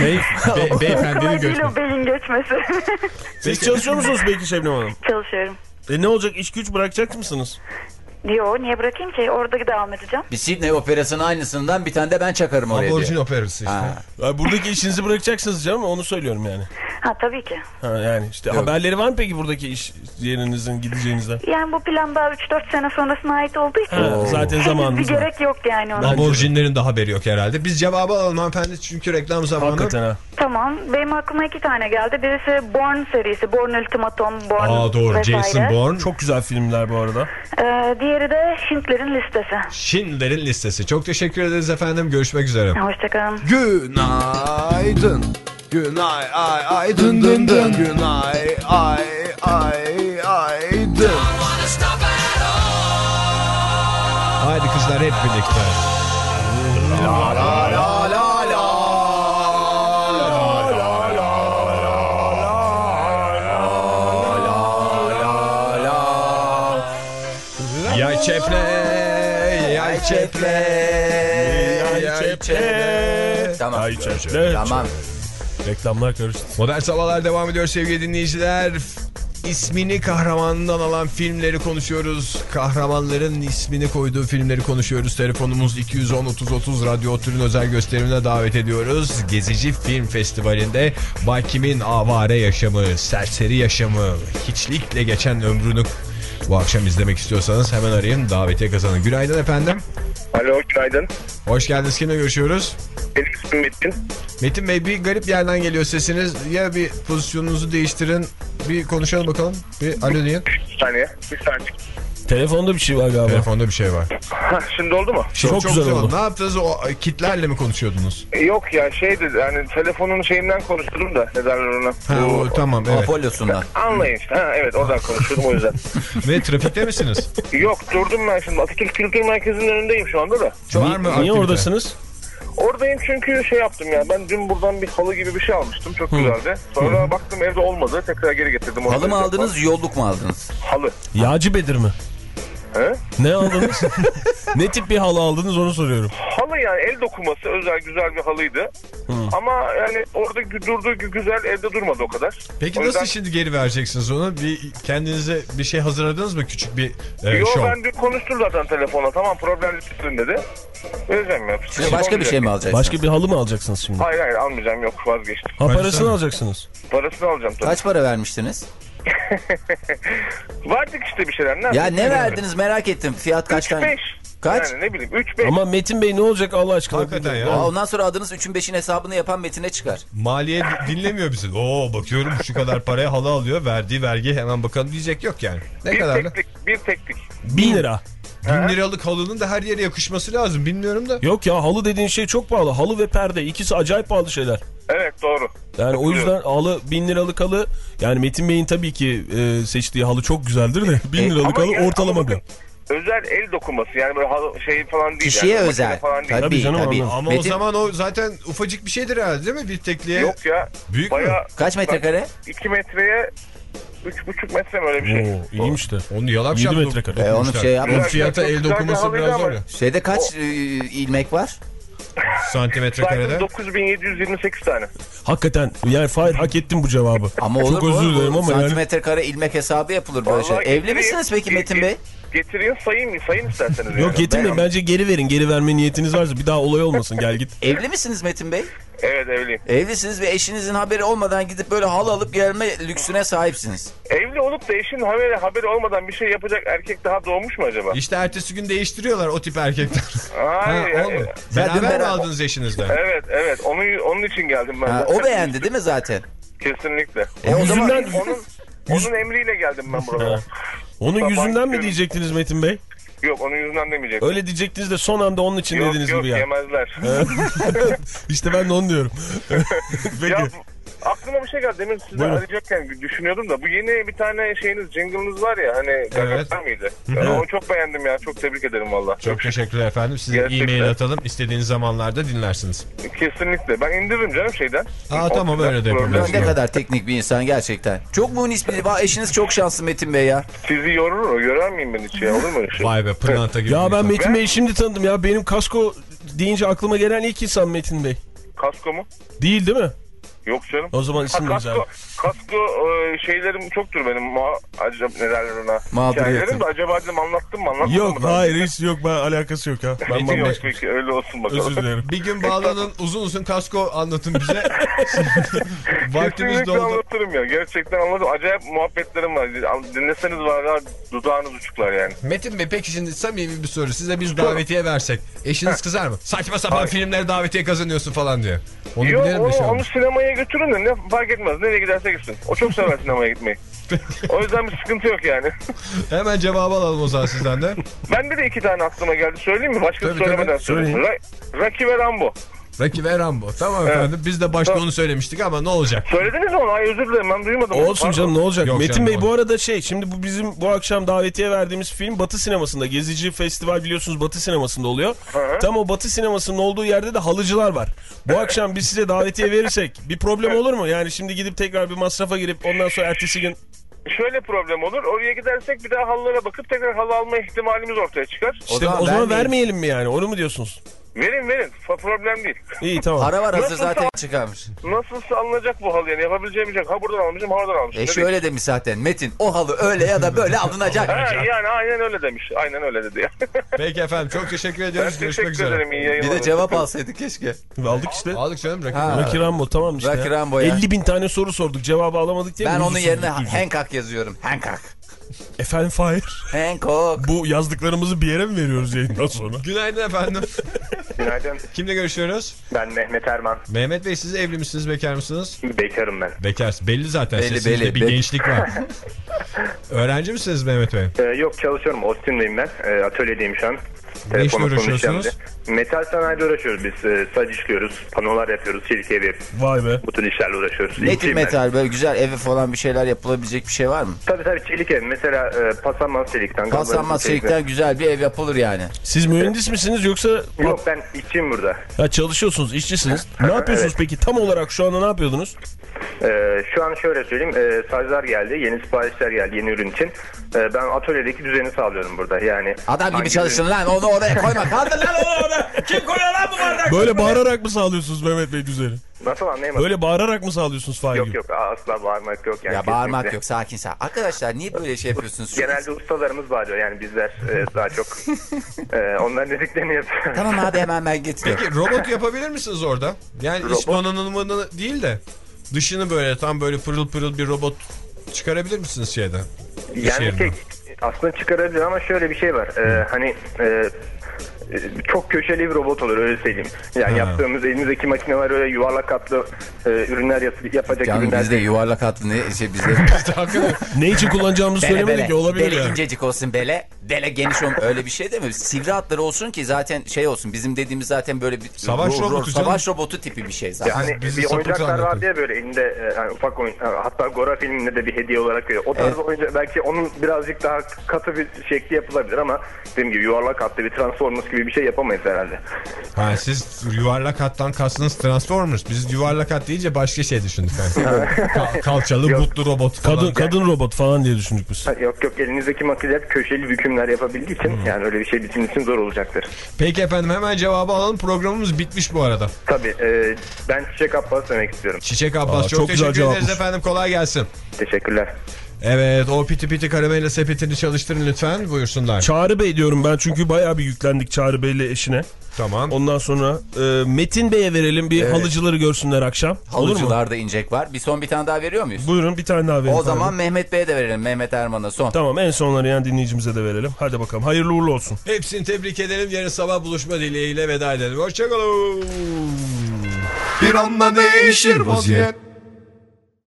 Speaker 2: Ne?
Speaker 1: Be- beyefendinin
Speaker 11: Kolay değil o beyin göçmesi.
Speaker 2: Siz çalışıyor musunuz peki Şebnem Hanım?
Speaker 11: Çalışıyorum.
Speaker 2: E ne olacak iş güç bırakacak mısınız?
Speaker 11: Yo niye bırakayım ki? Orada devam edeceğim.
Speaker 3: Bir Sydney operasının aynısından bir tane de ben çakarım oraya
Speaker 1: Aborjin
Speaker 3: diyor.
Speaker 1: operası işte.
Speaker 3: Ha.
Speaker 2: Ya buradaki işinizi bırakacaksınız canım onu söylüyorum yani.
Speaker 11: Ha tabii ki.
Speaker 2: Ha, yani işte haberleri var mı peki buradaki iş yerinizin gideceğinizden?
Speaker 11: Yani bu plan daha 3-4 sene sonrasına ait olduğu için
Speaker 2: Ha, zaten
Speaker 11: henüz bir
Speaker 2: var.
Speaker 11: gerek yok yani ona.
Speaker 1: Aborjinlerin de haberi yok herhalde. Biz cevabı alalım hanımefendi çünkü reklam zamanı.
Speaker 2: Hakikaten ha.
Speaker 11: Tamam. Benim aklıma iki tane geldi. Birisi Born serisi. Born Ultimatum, Born
Speaker 1: Aa doğru
Speaker 11: vesaire.
Speaker 1: Jason Bourne.
Speaker 2: Çok güzel filmler bu arada.
Speaker 11: Ee, diğeri de Schindler'in listesi.
Speaker 1: Schindler'in listesi. Çok teşekkür ederiz efendim. Görüşmek üzere.
Speaker 11: Hoşçakalın.
Speaker 4: Günaydın. Günay ay ay dın dın dın. Günay ay ay ay dın.
Speaker 1: Haydi kızlar hep birlikte. Yay çeple, yay çeple, yay çeple.
Speaker 3: Tamam.
Speaker 2: Ay çeşme.
Speaker 3: Tamam.
Speaker 2: Reklamlar karıştı.
Speaker 1: Modern Sabahlar devam ediyor sevgili dinleyiciler. ismini kahramanından alan filmleri konuşuyoruz. Kahramanların ismini koyduğu filmleri konuşuyoruz. Telefonumuz 210-30-30 Radyo Otür'ün özel gösterimine davet ediyoruz. Gezici Film Festivali'nde Bay Kim'in avare yaşamı, serseri yaşamı, hiçlikle geçen ömrünü bu akşam izlemek istiyorsanız hemen arayın davetiye kazanın. Günaydın efendim.
Speaker 10: Alo günaydın.
Speaker 1: Hoş geldiniz. Kimle görüşüyoruz?
Speaker 10: Benim ismim Metin.
Speaker 1: Metin Bey bir garip yerden geliyor sesiniz. Ya bir pozisyonunuzu değiştirin. Bir konuşalım bakalım. Bir alo deyin.
Speaker 10: Bir saniye. Bir saniye.
Speaker 2: Telefonda bir şey var galiba.
Speaker 1: Telefonda bir şey var.
Speaker 10: Şimdi oldu mu?
Speaker 2: Çok, güzel oldu.
Speaker 1: Ne yaptınız? O kitlerle mi konuşuyordunuz?
Speaker 10: Yok ya şeydi yani telefonun şeyinden konuştum da ne derler ona.
Speaker 1: Ha,
Speaker 10: Bu-
Speaker 1: o, tamam evet.
Speaker 3: Apollo'sundan.
Speaker 10: Anlayın işte. Ha, evet oradan konuşuyordum o yüzden.
Speaker 1: Ve trafikte misiniz?
Speaker 10: Yok durdum ben şimdi. Atatürk Kültür Merkezi'nin önündeyim şu anda da.
Speaker 1: var mı
Speaker 2: Niye
Speaker 1: aktivite?
Speaker 2: oradasınız?
Speaker 10: Oradayım çünkü şey yaptım ya. Ben dün buradan bir halı gibi bir şey almıştım. Çok güzeldi. Sonra baktım evde olmadı. Tekrar geri getirdim.
Speaker 3: Halı mı aldınız, yolluk mu aldınız?
Speaker 10: Halı.
Speaker 2: Yağcı Bedir mi?
Speaker 10: He?
Speaker 2: Ne aldınız? ne tip bir halı aldınız onu soruyorum.
Speaker 10: Halı yani el dokuması özel güzel bir halıydı. Ama yani orada durduğu gü- güzel evde durmadı o kadar.
Speaker 1: Peki
Speaker 10: O
Speaker 1: nasıl
Speaker 10: yüzden-
Speaker 1: şimdi geri vereceksiniz onu? Bir kendinize bir şey hazırladınız mı? Küçük bir e,
Speaker 10: Yo
Speaker 1: şov.
Speaker 10: ben dün konuştum zaten telefona. Tamam problem lütfen dedi. Vereceğim ya.
Speaker 3: Şimdi başka bir şey mi alacaksınız?
Speaker 2: Başka bir halı mı alacaksınız şimdi?
Speaker 10: Hayır hayır almayacağım yok vazgeçtim.
Speaker 2: Ha parasını
Speaker 1: Parasını-
Speaker 2: alacaksınız.
Speaker 10: Parasını alacağım tabii.
Speaker 3: Kaç para vermiştiniz?
Speaker 10: Verdik işte bir şeyler. Ne
Speaker 3: Ya ne verdiniz merak ettim. Fiyat kaçtan?
Speaker 10: 3-5.
Speaker 3: Kaç?
Speaker 10: Yani ne bileyim 3-5.
Speaker 2: Ama Metin Bey ne olacak Allah aşkına?
Speaker 1: Hakikaten ya.
Speaker 3: Aa, ondan sonra adınız 3'ün 5'in hesabını yapan Metin'e çıkar.
Speaker 1: Maliye di- dinlemiyor bizi. Oo bakıyorum şu kadar paraya halı alıyor. Verdiği vergi hemen bakalım diyecek yok yani. Ne
Speaker 10: bir
Speaker 1: kadar da?
Speaker 10: teklik, bir teklik.
Speaker 2: Bin lira.
Speaker 1: Bin liralık halının da her yere yakışması lazım. Bilmiyorum da.
Speaker 2: Yok ya halı dediğin şey çok pahalı. Halı ve perde ikisi acayip pahalı şeyler.
Speaker 10: Evet doğru.
Speaker 2: Yani o yüzden halı bin liralık halı yani Metin Bey'in tabii ki e, seçtiği halı çok güzeldir de bin liralık
Speaker 10: Ama
Speaker 2: halı
Speaker 10: yani-
Speaker 2: ortalama
Speaker 10: ama
Speaker 2: bir.
Speaker 10: Özel el dokuması yani böyle halı şey falan değil.
Speaker 3: Kişiye
Speaker 10: yani,
Speaker 3: özel.
Speaker 10: Falan değil.
Speaker 3: Tabii
Speaker 2: Tabii
Speaker 3: tabii.
Speaker 2: canım, anladım.
Speaker 1: Ama
Speaker 3: Metin,
Speaker 1: o zaman o zaten ufacık bir şeydir herhalde değil mi? Bir tekliğe.
Speaker 10: Yok ya.
Speaker 1: Büyük mü?
Speaker 10: Bayağı
Speaker 3: Kaç metrekare?
Speaker 10: 2 metreye 3,5 metre mi öyle bir şey.
Speaker 2: Oo, iyiymiş de.
Speaker 1: Onu yalap
Speaker 2: 7
Speaker 1: şap
Speaker 2: metrekare.
Speaker 3: E, onu şey yapma.
Speaker 1: Onun fiyata
Speaker 10: Çok
Speaker 1: el
Speaker 10: halıydı
Speaker 1: biraz zor ya.
Speaker 3: Şeyde kaç e, ilmek var?
Speaker 1: Santimetre karede.
Speaker 10: 9728 tane.
Speaker 2: Hakikaten yani Fahir hak ettin bu cevabı.
Speaker 3: Ama olur
Speaker 2: Çok
Speaker 3: mu?
Speaker 2: özür dilerim ama yani.
Speaker 3: Santimetre kare ilmek hesabı yapılır böyle şey. Evli misiniz peki Metin Bey?
Speaker 10: Getireyim sayayım mı? Sayın isterseniz.
Speaker 2: Yok
Speaker 10: yani.
Speaker 2: getirmeyin
Speaker 10: Ben-
Speaker 2: bence geri verin. Geri verme niyetiniz varsa bir daha olay olmasın gel git.
Speaker 3: Evli misiniz Metin Bey?
Speaker 10: Evet evliyim.
Speaker 3: Evlisiniz ve eşinizin haberi olmadan gidip böyle halı alıp gelme lüksüne sahipsiniz.
Speaker 10: Evli olup da eşin haberi, haberi olmadan bir şey yapacak erkek daha doğmuş mu acaba?
Speaker 1: İşte ertesi gün değiştiriyorlar o tip erkekler. ha,
Speaker 10: Hayır. yani-
Speaker 1: olmadı. Beraber mi aldınız eşinizden?
Speaker 10: Evet evet onun onun için geldim ben.
Speaker 3: Ha, o beğendi değil mi zaten?
Speaker 10: Kesinlikle.
Speaker 3: E o zaman
Speaker 2: Yüzünden,
Speaker 10: Onun onun emriyle geldim ben buraya.
Speaker 2: onun
Speaker 10: Sabah
Speaker 2: yüzünden mi diyecektiniz Metin Bey?
Speaker 10: Yok onun yüzünden demeyecek.
Speaker 2: Öyle diyecektiniz de son anda onun için
Speaker 10: yok
Speaker 2: dediğiniz
Speaker 10: yok
Speaker 2: gibi ya.
Speaker 10: yemezler.
Speaker 2: işte ben de onu diyorum. Peki.
Speaker 10: ya aklıma bir şey geldi. Demin sizi
Speaker 2: Buyurun.
Speaker 10: arayacakken düşünüyordum da bu yeni bir tane şeyiniz jingle'ınız var ya hani
Speaker 1: Evet.
Speaker 10: Gagatar mıydı? Ben onu çok beğendim ya. Çok tebrik ederim valla.
Speaker 1: Çok teşekkürler efendim. Size e-mail atalım. İstediğiniz zamanlarda dinlersiniz.
Speaker 10: Kesinlikle. Ben indiririm canım şeyden.
Speaker 1: Aa, tamam, öyle de yapabiliriz.
Speaker 3: ne kadar teknik bir insan gerçekten. Çok munis. Vay, Eşiniz çok şanslı Metin Bey ya.
Speaker 10: Sizi yorur o. Yorar mıyım ben hiç ya? Olur mu öyle şey?
Speaker 1: Vay be pırlanta gibi.
Speaker 2: Ya
Speaker 1: bir
Speaker 2: ben. Metin Bey'i şimdi tanıdım ya. Benim kasko deyince aklıma gelen ilk insan Metin Bey.
Speaker 10: Kasko mu?
Speaker 2: Değil değil mi?
Speaker 10: Yok canım.
Speaker 2: O zaman
Speaker 10: Ha,
Speaker 2: isim
Speaker 10: kasko,
Speaker 2: güzel.
Speaker 10: kasko e, şeylerim çoktur benim. Ma acaba ne derler ona?
Speaker 3: Mağduriyetim.
Speaker 10: De acaba dedim anlattım mı anlatmadım
Speaker 2: Yok
Speaker 10: mı?
Speaker 2: hayır hiç yok ben alakası yok ya. Ben
Speaker 10: Peki, yok,
Speaker 2: bambaşka.
Speaker 10: peki öyle olsun bakalım.
Speaker 2: Özür dilerim.
Speaker 1: Bir gün bağlanın uzun uzun kasko anlatın bize. Vaktimiz doldu.
Speaker 10: anlatırım ya. Gerçekten anladım. Acayip muhabbetlerim var. Dinleseniz var ya dudağınız uçuklar yani.
Speaker 1: Metin Bey peki şimdi samimi bir soru. Size biz davetiye versek. Eşiniz kızar mı? Saçma sapan filmlere davetiye kazanıyorsun falan diye. Onu
Speaker 10: Yok onu,
Speaker 1: şey
Speaker 10: onu sinemaya götürün de ne fark etmez. Nereye giderse gitsin. O çok sever sinemaya gitmeyi. O yüzden bir sıkıntı yok yani.
Speaker 1: Hemen cevabı alalım o zaman sizden de.
Speaker 10: Bende de iki tane aklıma geldi. Söyleyeyim mi? Başkası
Speaker 1: Tabii,
Speaker 10: söylemeden
Speaker 1: tabii.
Speaker 10: söyleyeyim. Ra- Rocky ve Rambo.
Speaker 1: Rocky ve Rambo. Tamam efendim. Biz de başta
Speaker 10: Tamam.
Speaker 1: onu söylemiştik ama ne olacak?
Speaker 10: Söylediniz mi onu? Ay özür dilerim ben duymadım.
Speaker 2: Olsun
Speaker 10: Pardon.
Speaker 2: canım ne olacak?
Speaker 1: Yok
Speaker 2: Metin
Speaker 1: canım,
Speaker 2: Bey bu arada şey şimdi bu bizim bu akşam davetiye verdiğimiz film Batı sinemasında. Gezici Festival biliyorsunuz Batı sinemasında oluyor.
Speaker 10: hı.
Speaker 2: Tam o Batı sinemasının olduğu yerde de halıcılar var. Bu akşam biz size davetiye verirsek bir problem olur mu? Yani şimdi gidip tekrar bir masrafa girip ondan sonra ertesi gün
Speaker 10: Şöyle problem olur. Oraya gidersek bir daha halılara bakıp tekrar halı alma ihtimalimiz ortaya çıkar.
Speaker 2: işte o
Speaker 3: zaman
Speaker 2: zaman,
Speaker 3: vermeyelim.
Speaker 2: vermeyelim mi yani? Onu mu diyorsunuz?
Speaker 10: Verin verin. Problem değil.
Speaker 2: İyi tamam.
Speaker 3: Para var hazır
Speaker 10: Nasıl
Speaker 3: zaten çıkarmış.
Speaker 10: Nasılsa alınacak bu halı yani. Yapabileceğim bir şey. yok. Ha buradan almışım ha oradan almışım.
Speaker 3: E
Speaker 10: Ne
Speaker 3: şöyle demiş zaten Metin o halı öyle ya da böyle alınacak.
Speaker 10: Ha, yani aynen öyle demiş. Aynen öyle dedi ya.
Speaker 1: Peki efendim çok teşekkür
Speaker 10: ben
Speaker 1: ediyoruz. Görüşmek
Speaker 10: teşekkür
Speaker 1: üzere.
Speaker 10: ederim. iyi
Speaker 3: Bir
Speaker 10: yayınlar.
Speaker 3: de cevap alsaydık keşke.
Speaker 2: Aldık işte.
Speaker 1: Aldık canım bırakın.
Speaker 3: Ha.
Speaker 2: Rocky Rambo tamam işte.
Speaker 3: Rocky. Rambo ya.
Speaker 2: 50 bin tane soru sorduk cevabı alamadık diye.
Speaker 3: Ben onun yerine
Speaker 2: duyacağım?
Speaker 3: Hancock yazıyorum. Hancock.
Speaker 2: Efendim Fahir.
Speaker 3: Hancock.
Speaker 2: Bu yazdıklarımızı bir yere mi veriyoruz yayından sonra?
Speaker 1: Günaydın efendim.
Speaker 12: Günaydın.
Speaker 1: Kimle görüşüyoruz?
Speaker 12: Ben Mehmet Erman.
Speaker 1: Mehmet Bey siz evli misiniz bekar mısınız?
Speaker 12: Bekarım ben.
Speaker 1: Bekarsın. Belli zaten
Speaker 3: Belli,
Speaker 1: sesinizde
Speaker 3: belli,
Speaker 1: bir
Speaker 3: belli.
Speaker 1: gençlik var. Öğrenci misiniz Mehmet Bey?
Speaker 12: Ee, yok çalışıyorum. Austin'deyim ben. Ee, atölyedeyim şu an.
Speaker 1: Ne işle uğraşıyorsunuz?
Speaker 12: Metal sanayide uğraşıyoruz biz. Ee, saç işliyoruz. Panolar yapıyoruz. Çelik ev yapıyoruz.
Speaker 2: Vay be.
Speaker 12: Bu tür işlerle uğraşıyoruz.
Speaker 3: Ne tür
Speaker 12: ben.
Speaker 3: metal böyle güzel evi falan bir şeyler yapılabilecek bir şey var mı?
Speaker 12: Tabii tabii çelik ev. Mesela e, pasanmaz çelikten.
Speaker 3: Paslanmaz çelikten güzel bir ev yapılır yani.
Speaker 2: Siz mühendis misiniz yoksa
Speaker 12: Yok ben işçiyim burada.
Speaker 2: ya çalışıyorsunuz, işçisiniz. Ne yapıyorsunuz peki? Tam olarak şu anda ne yapıyordunuz?
Speaker 12: Ee, şu an şöyle söyleyeyim. E, saclar geldi. Yeni siparişler geldi yeni ürün için. Ee, ben atölyedeki düzeni sağlıyorum burada. Yani
Speaker 3: Adam gibi çalışın lan onu oraya koyma. Kaldır lan onu oraya. Kim koyuyor lan bu bardak?
Speaker 2: Böyle bağırarak mı sağlıyorsunuz Mehmet Bey düzeni?
Speaker 12: Nasıl anlayamadım?
Speaker 2: Böyle bağırarak mı sağlıyorsunuz Fahir?
Speaker 12: Yok yok asla bağırmak yok. Yani
Speaker 3: Ya bağırmak
Speaker 12: kesinlikle.
Speaker 3: yok sakin sakin. Arkadaşlar niye böyle şey yapıyorsunuz? Şu-
Speaker 12: Genelde ustalarımız bağırıyor yani bizler e, daha çok. e, onların dediklerini yapıyoruz.
Speaker 3: Tamam abi hemen ben getiriyorum.
Speaker 1: Peki robot yapabilir misiniz orada? Yani iç donanımını değil de dışını böyle tam böyle pırıl pırıl bir robot çıkarabilir misiniz şeyden?
Speaker 12: Yani
Speaker 1: yerinden?
Speaker 12: Aslında çıkarabilir ama şöyle bir şey var. E, hani e, çok köşeli bir robot olur öyle söyleyeyim. Yani
Speaker 1: Ha.
Speaker 12: yaptığımız elimizdeki makineler öyle yuvarlak hatlı e, ürünler yap- yapacak
Speaker 3: Canım
Speaker 12: ürünler
Speaker 3: bizde yuvarlak hatlı ne şey bizde.
Speaker 2: Ne için kullanacağımızı
Speaker 3: bele
Speaker 2: söylemedik
Speaker 3: bele.
Speaker 2: ki olabilir
Speaker 3: Bele
Speaker 2: yani.
Speaker 3: incecik olsun bele. Bele geniş olsun. Öyle bir şey değil mi? Sivri hatları olsun ki zaten şey olsun. Bizim dediğimiz zaten böyle bir
Speaker 1: Savaş robotu canım.
Speaker 3: Savaş robotu tipi bir şey zaten.
Speaker 12: Yani
Speaker 1: Bizi
Speaker 12: bir oyuncaklar vardı ya böyle elinde e, yani ufak oyun e, hatta Gora filminde de bir hediye olarak veriyor. O tarz
Speaker 3: Evet.
Speaker 12: oyuncak belki onun birazcık daha katı bir şekli yapılabilir ama dediğim gibi yuvarlak hatlı bir Transformers gibi bir şey yapamayız herhalde.
Speaker 1: Ha, siz yuvarlak hattan kastınız Transformers. Biz yuvarlak hat deyince başka şey düşündük. Yani. Ka- kalçalı
Speaker 12: Yok.
Speaker 1: butlu robot falan.
Speaker 2: Kadın, kadın robot falan diye düşündük biz.
Speaker 12: Ha, Yok yok elinizdeki makineler köşeli bükümler yapabildiği için
Speaker 1: Hmm.
Speaker 12: yani öyle bir şey bizim için zor olacaktır.
Speaker 1: Peki efendim hemen cevabı alalım. Programımız bitmiş bu arada.
Speaker 12: Tabii e, ben Çiçek Abbas demek istiyorum.
Speaker 1: Çiçek Abbas
Speaker 2: Aa,
Speaker 1: çok,
Speaker 2: çok güzel
Speaker 1: teşekkür ederiz
Speaker 2: cevapmış.
Speaker 1: efendim. Kolay gelsin.
Speaker 12: Teşekkürler.
Speaker 1: Evet o piti piti karamella sepetini çalıştırın lütfen. Buyursunlar.
Speaker 2: Çağrı Bey diyorum ben çünkü bayağı bir yüklendik Çağrı Bey'le eşine.
Speaker 1: Tamam.
Speaker 2: Ondan sonra e, Metin Bey'e verelim bir
Speaker 3: Evet.
Speaker 2: halıcıları görsünler akşam.
Speaker 3: Halıcılarda incek var. Bir son bir tane daha veriyor muyuz?
Speaker 2: Buyurun bir tane daha verin.
Speaker 3: O zaman
Speaker 2: Fahir.
Speaker 3: Mehmet Bey'e de verelim. Mehmet Erman'a son.
Speaker 2: Tamam en sonları yani dinleyicimize de verelim. Hadi bakalım hayırlı uğurlu olsun.
Speaker 1: Hepsini tebrik edelim. Yarın sabah buluşma dileğiyle veda edelim. Hoşçakalın.
Speaker 5: Bir anda değişir vaziyet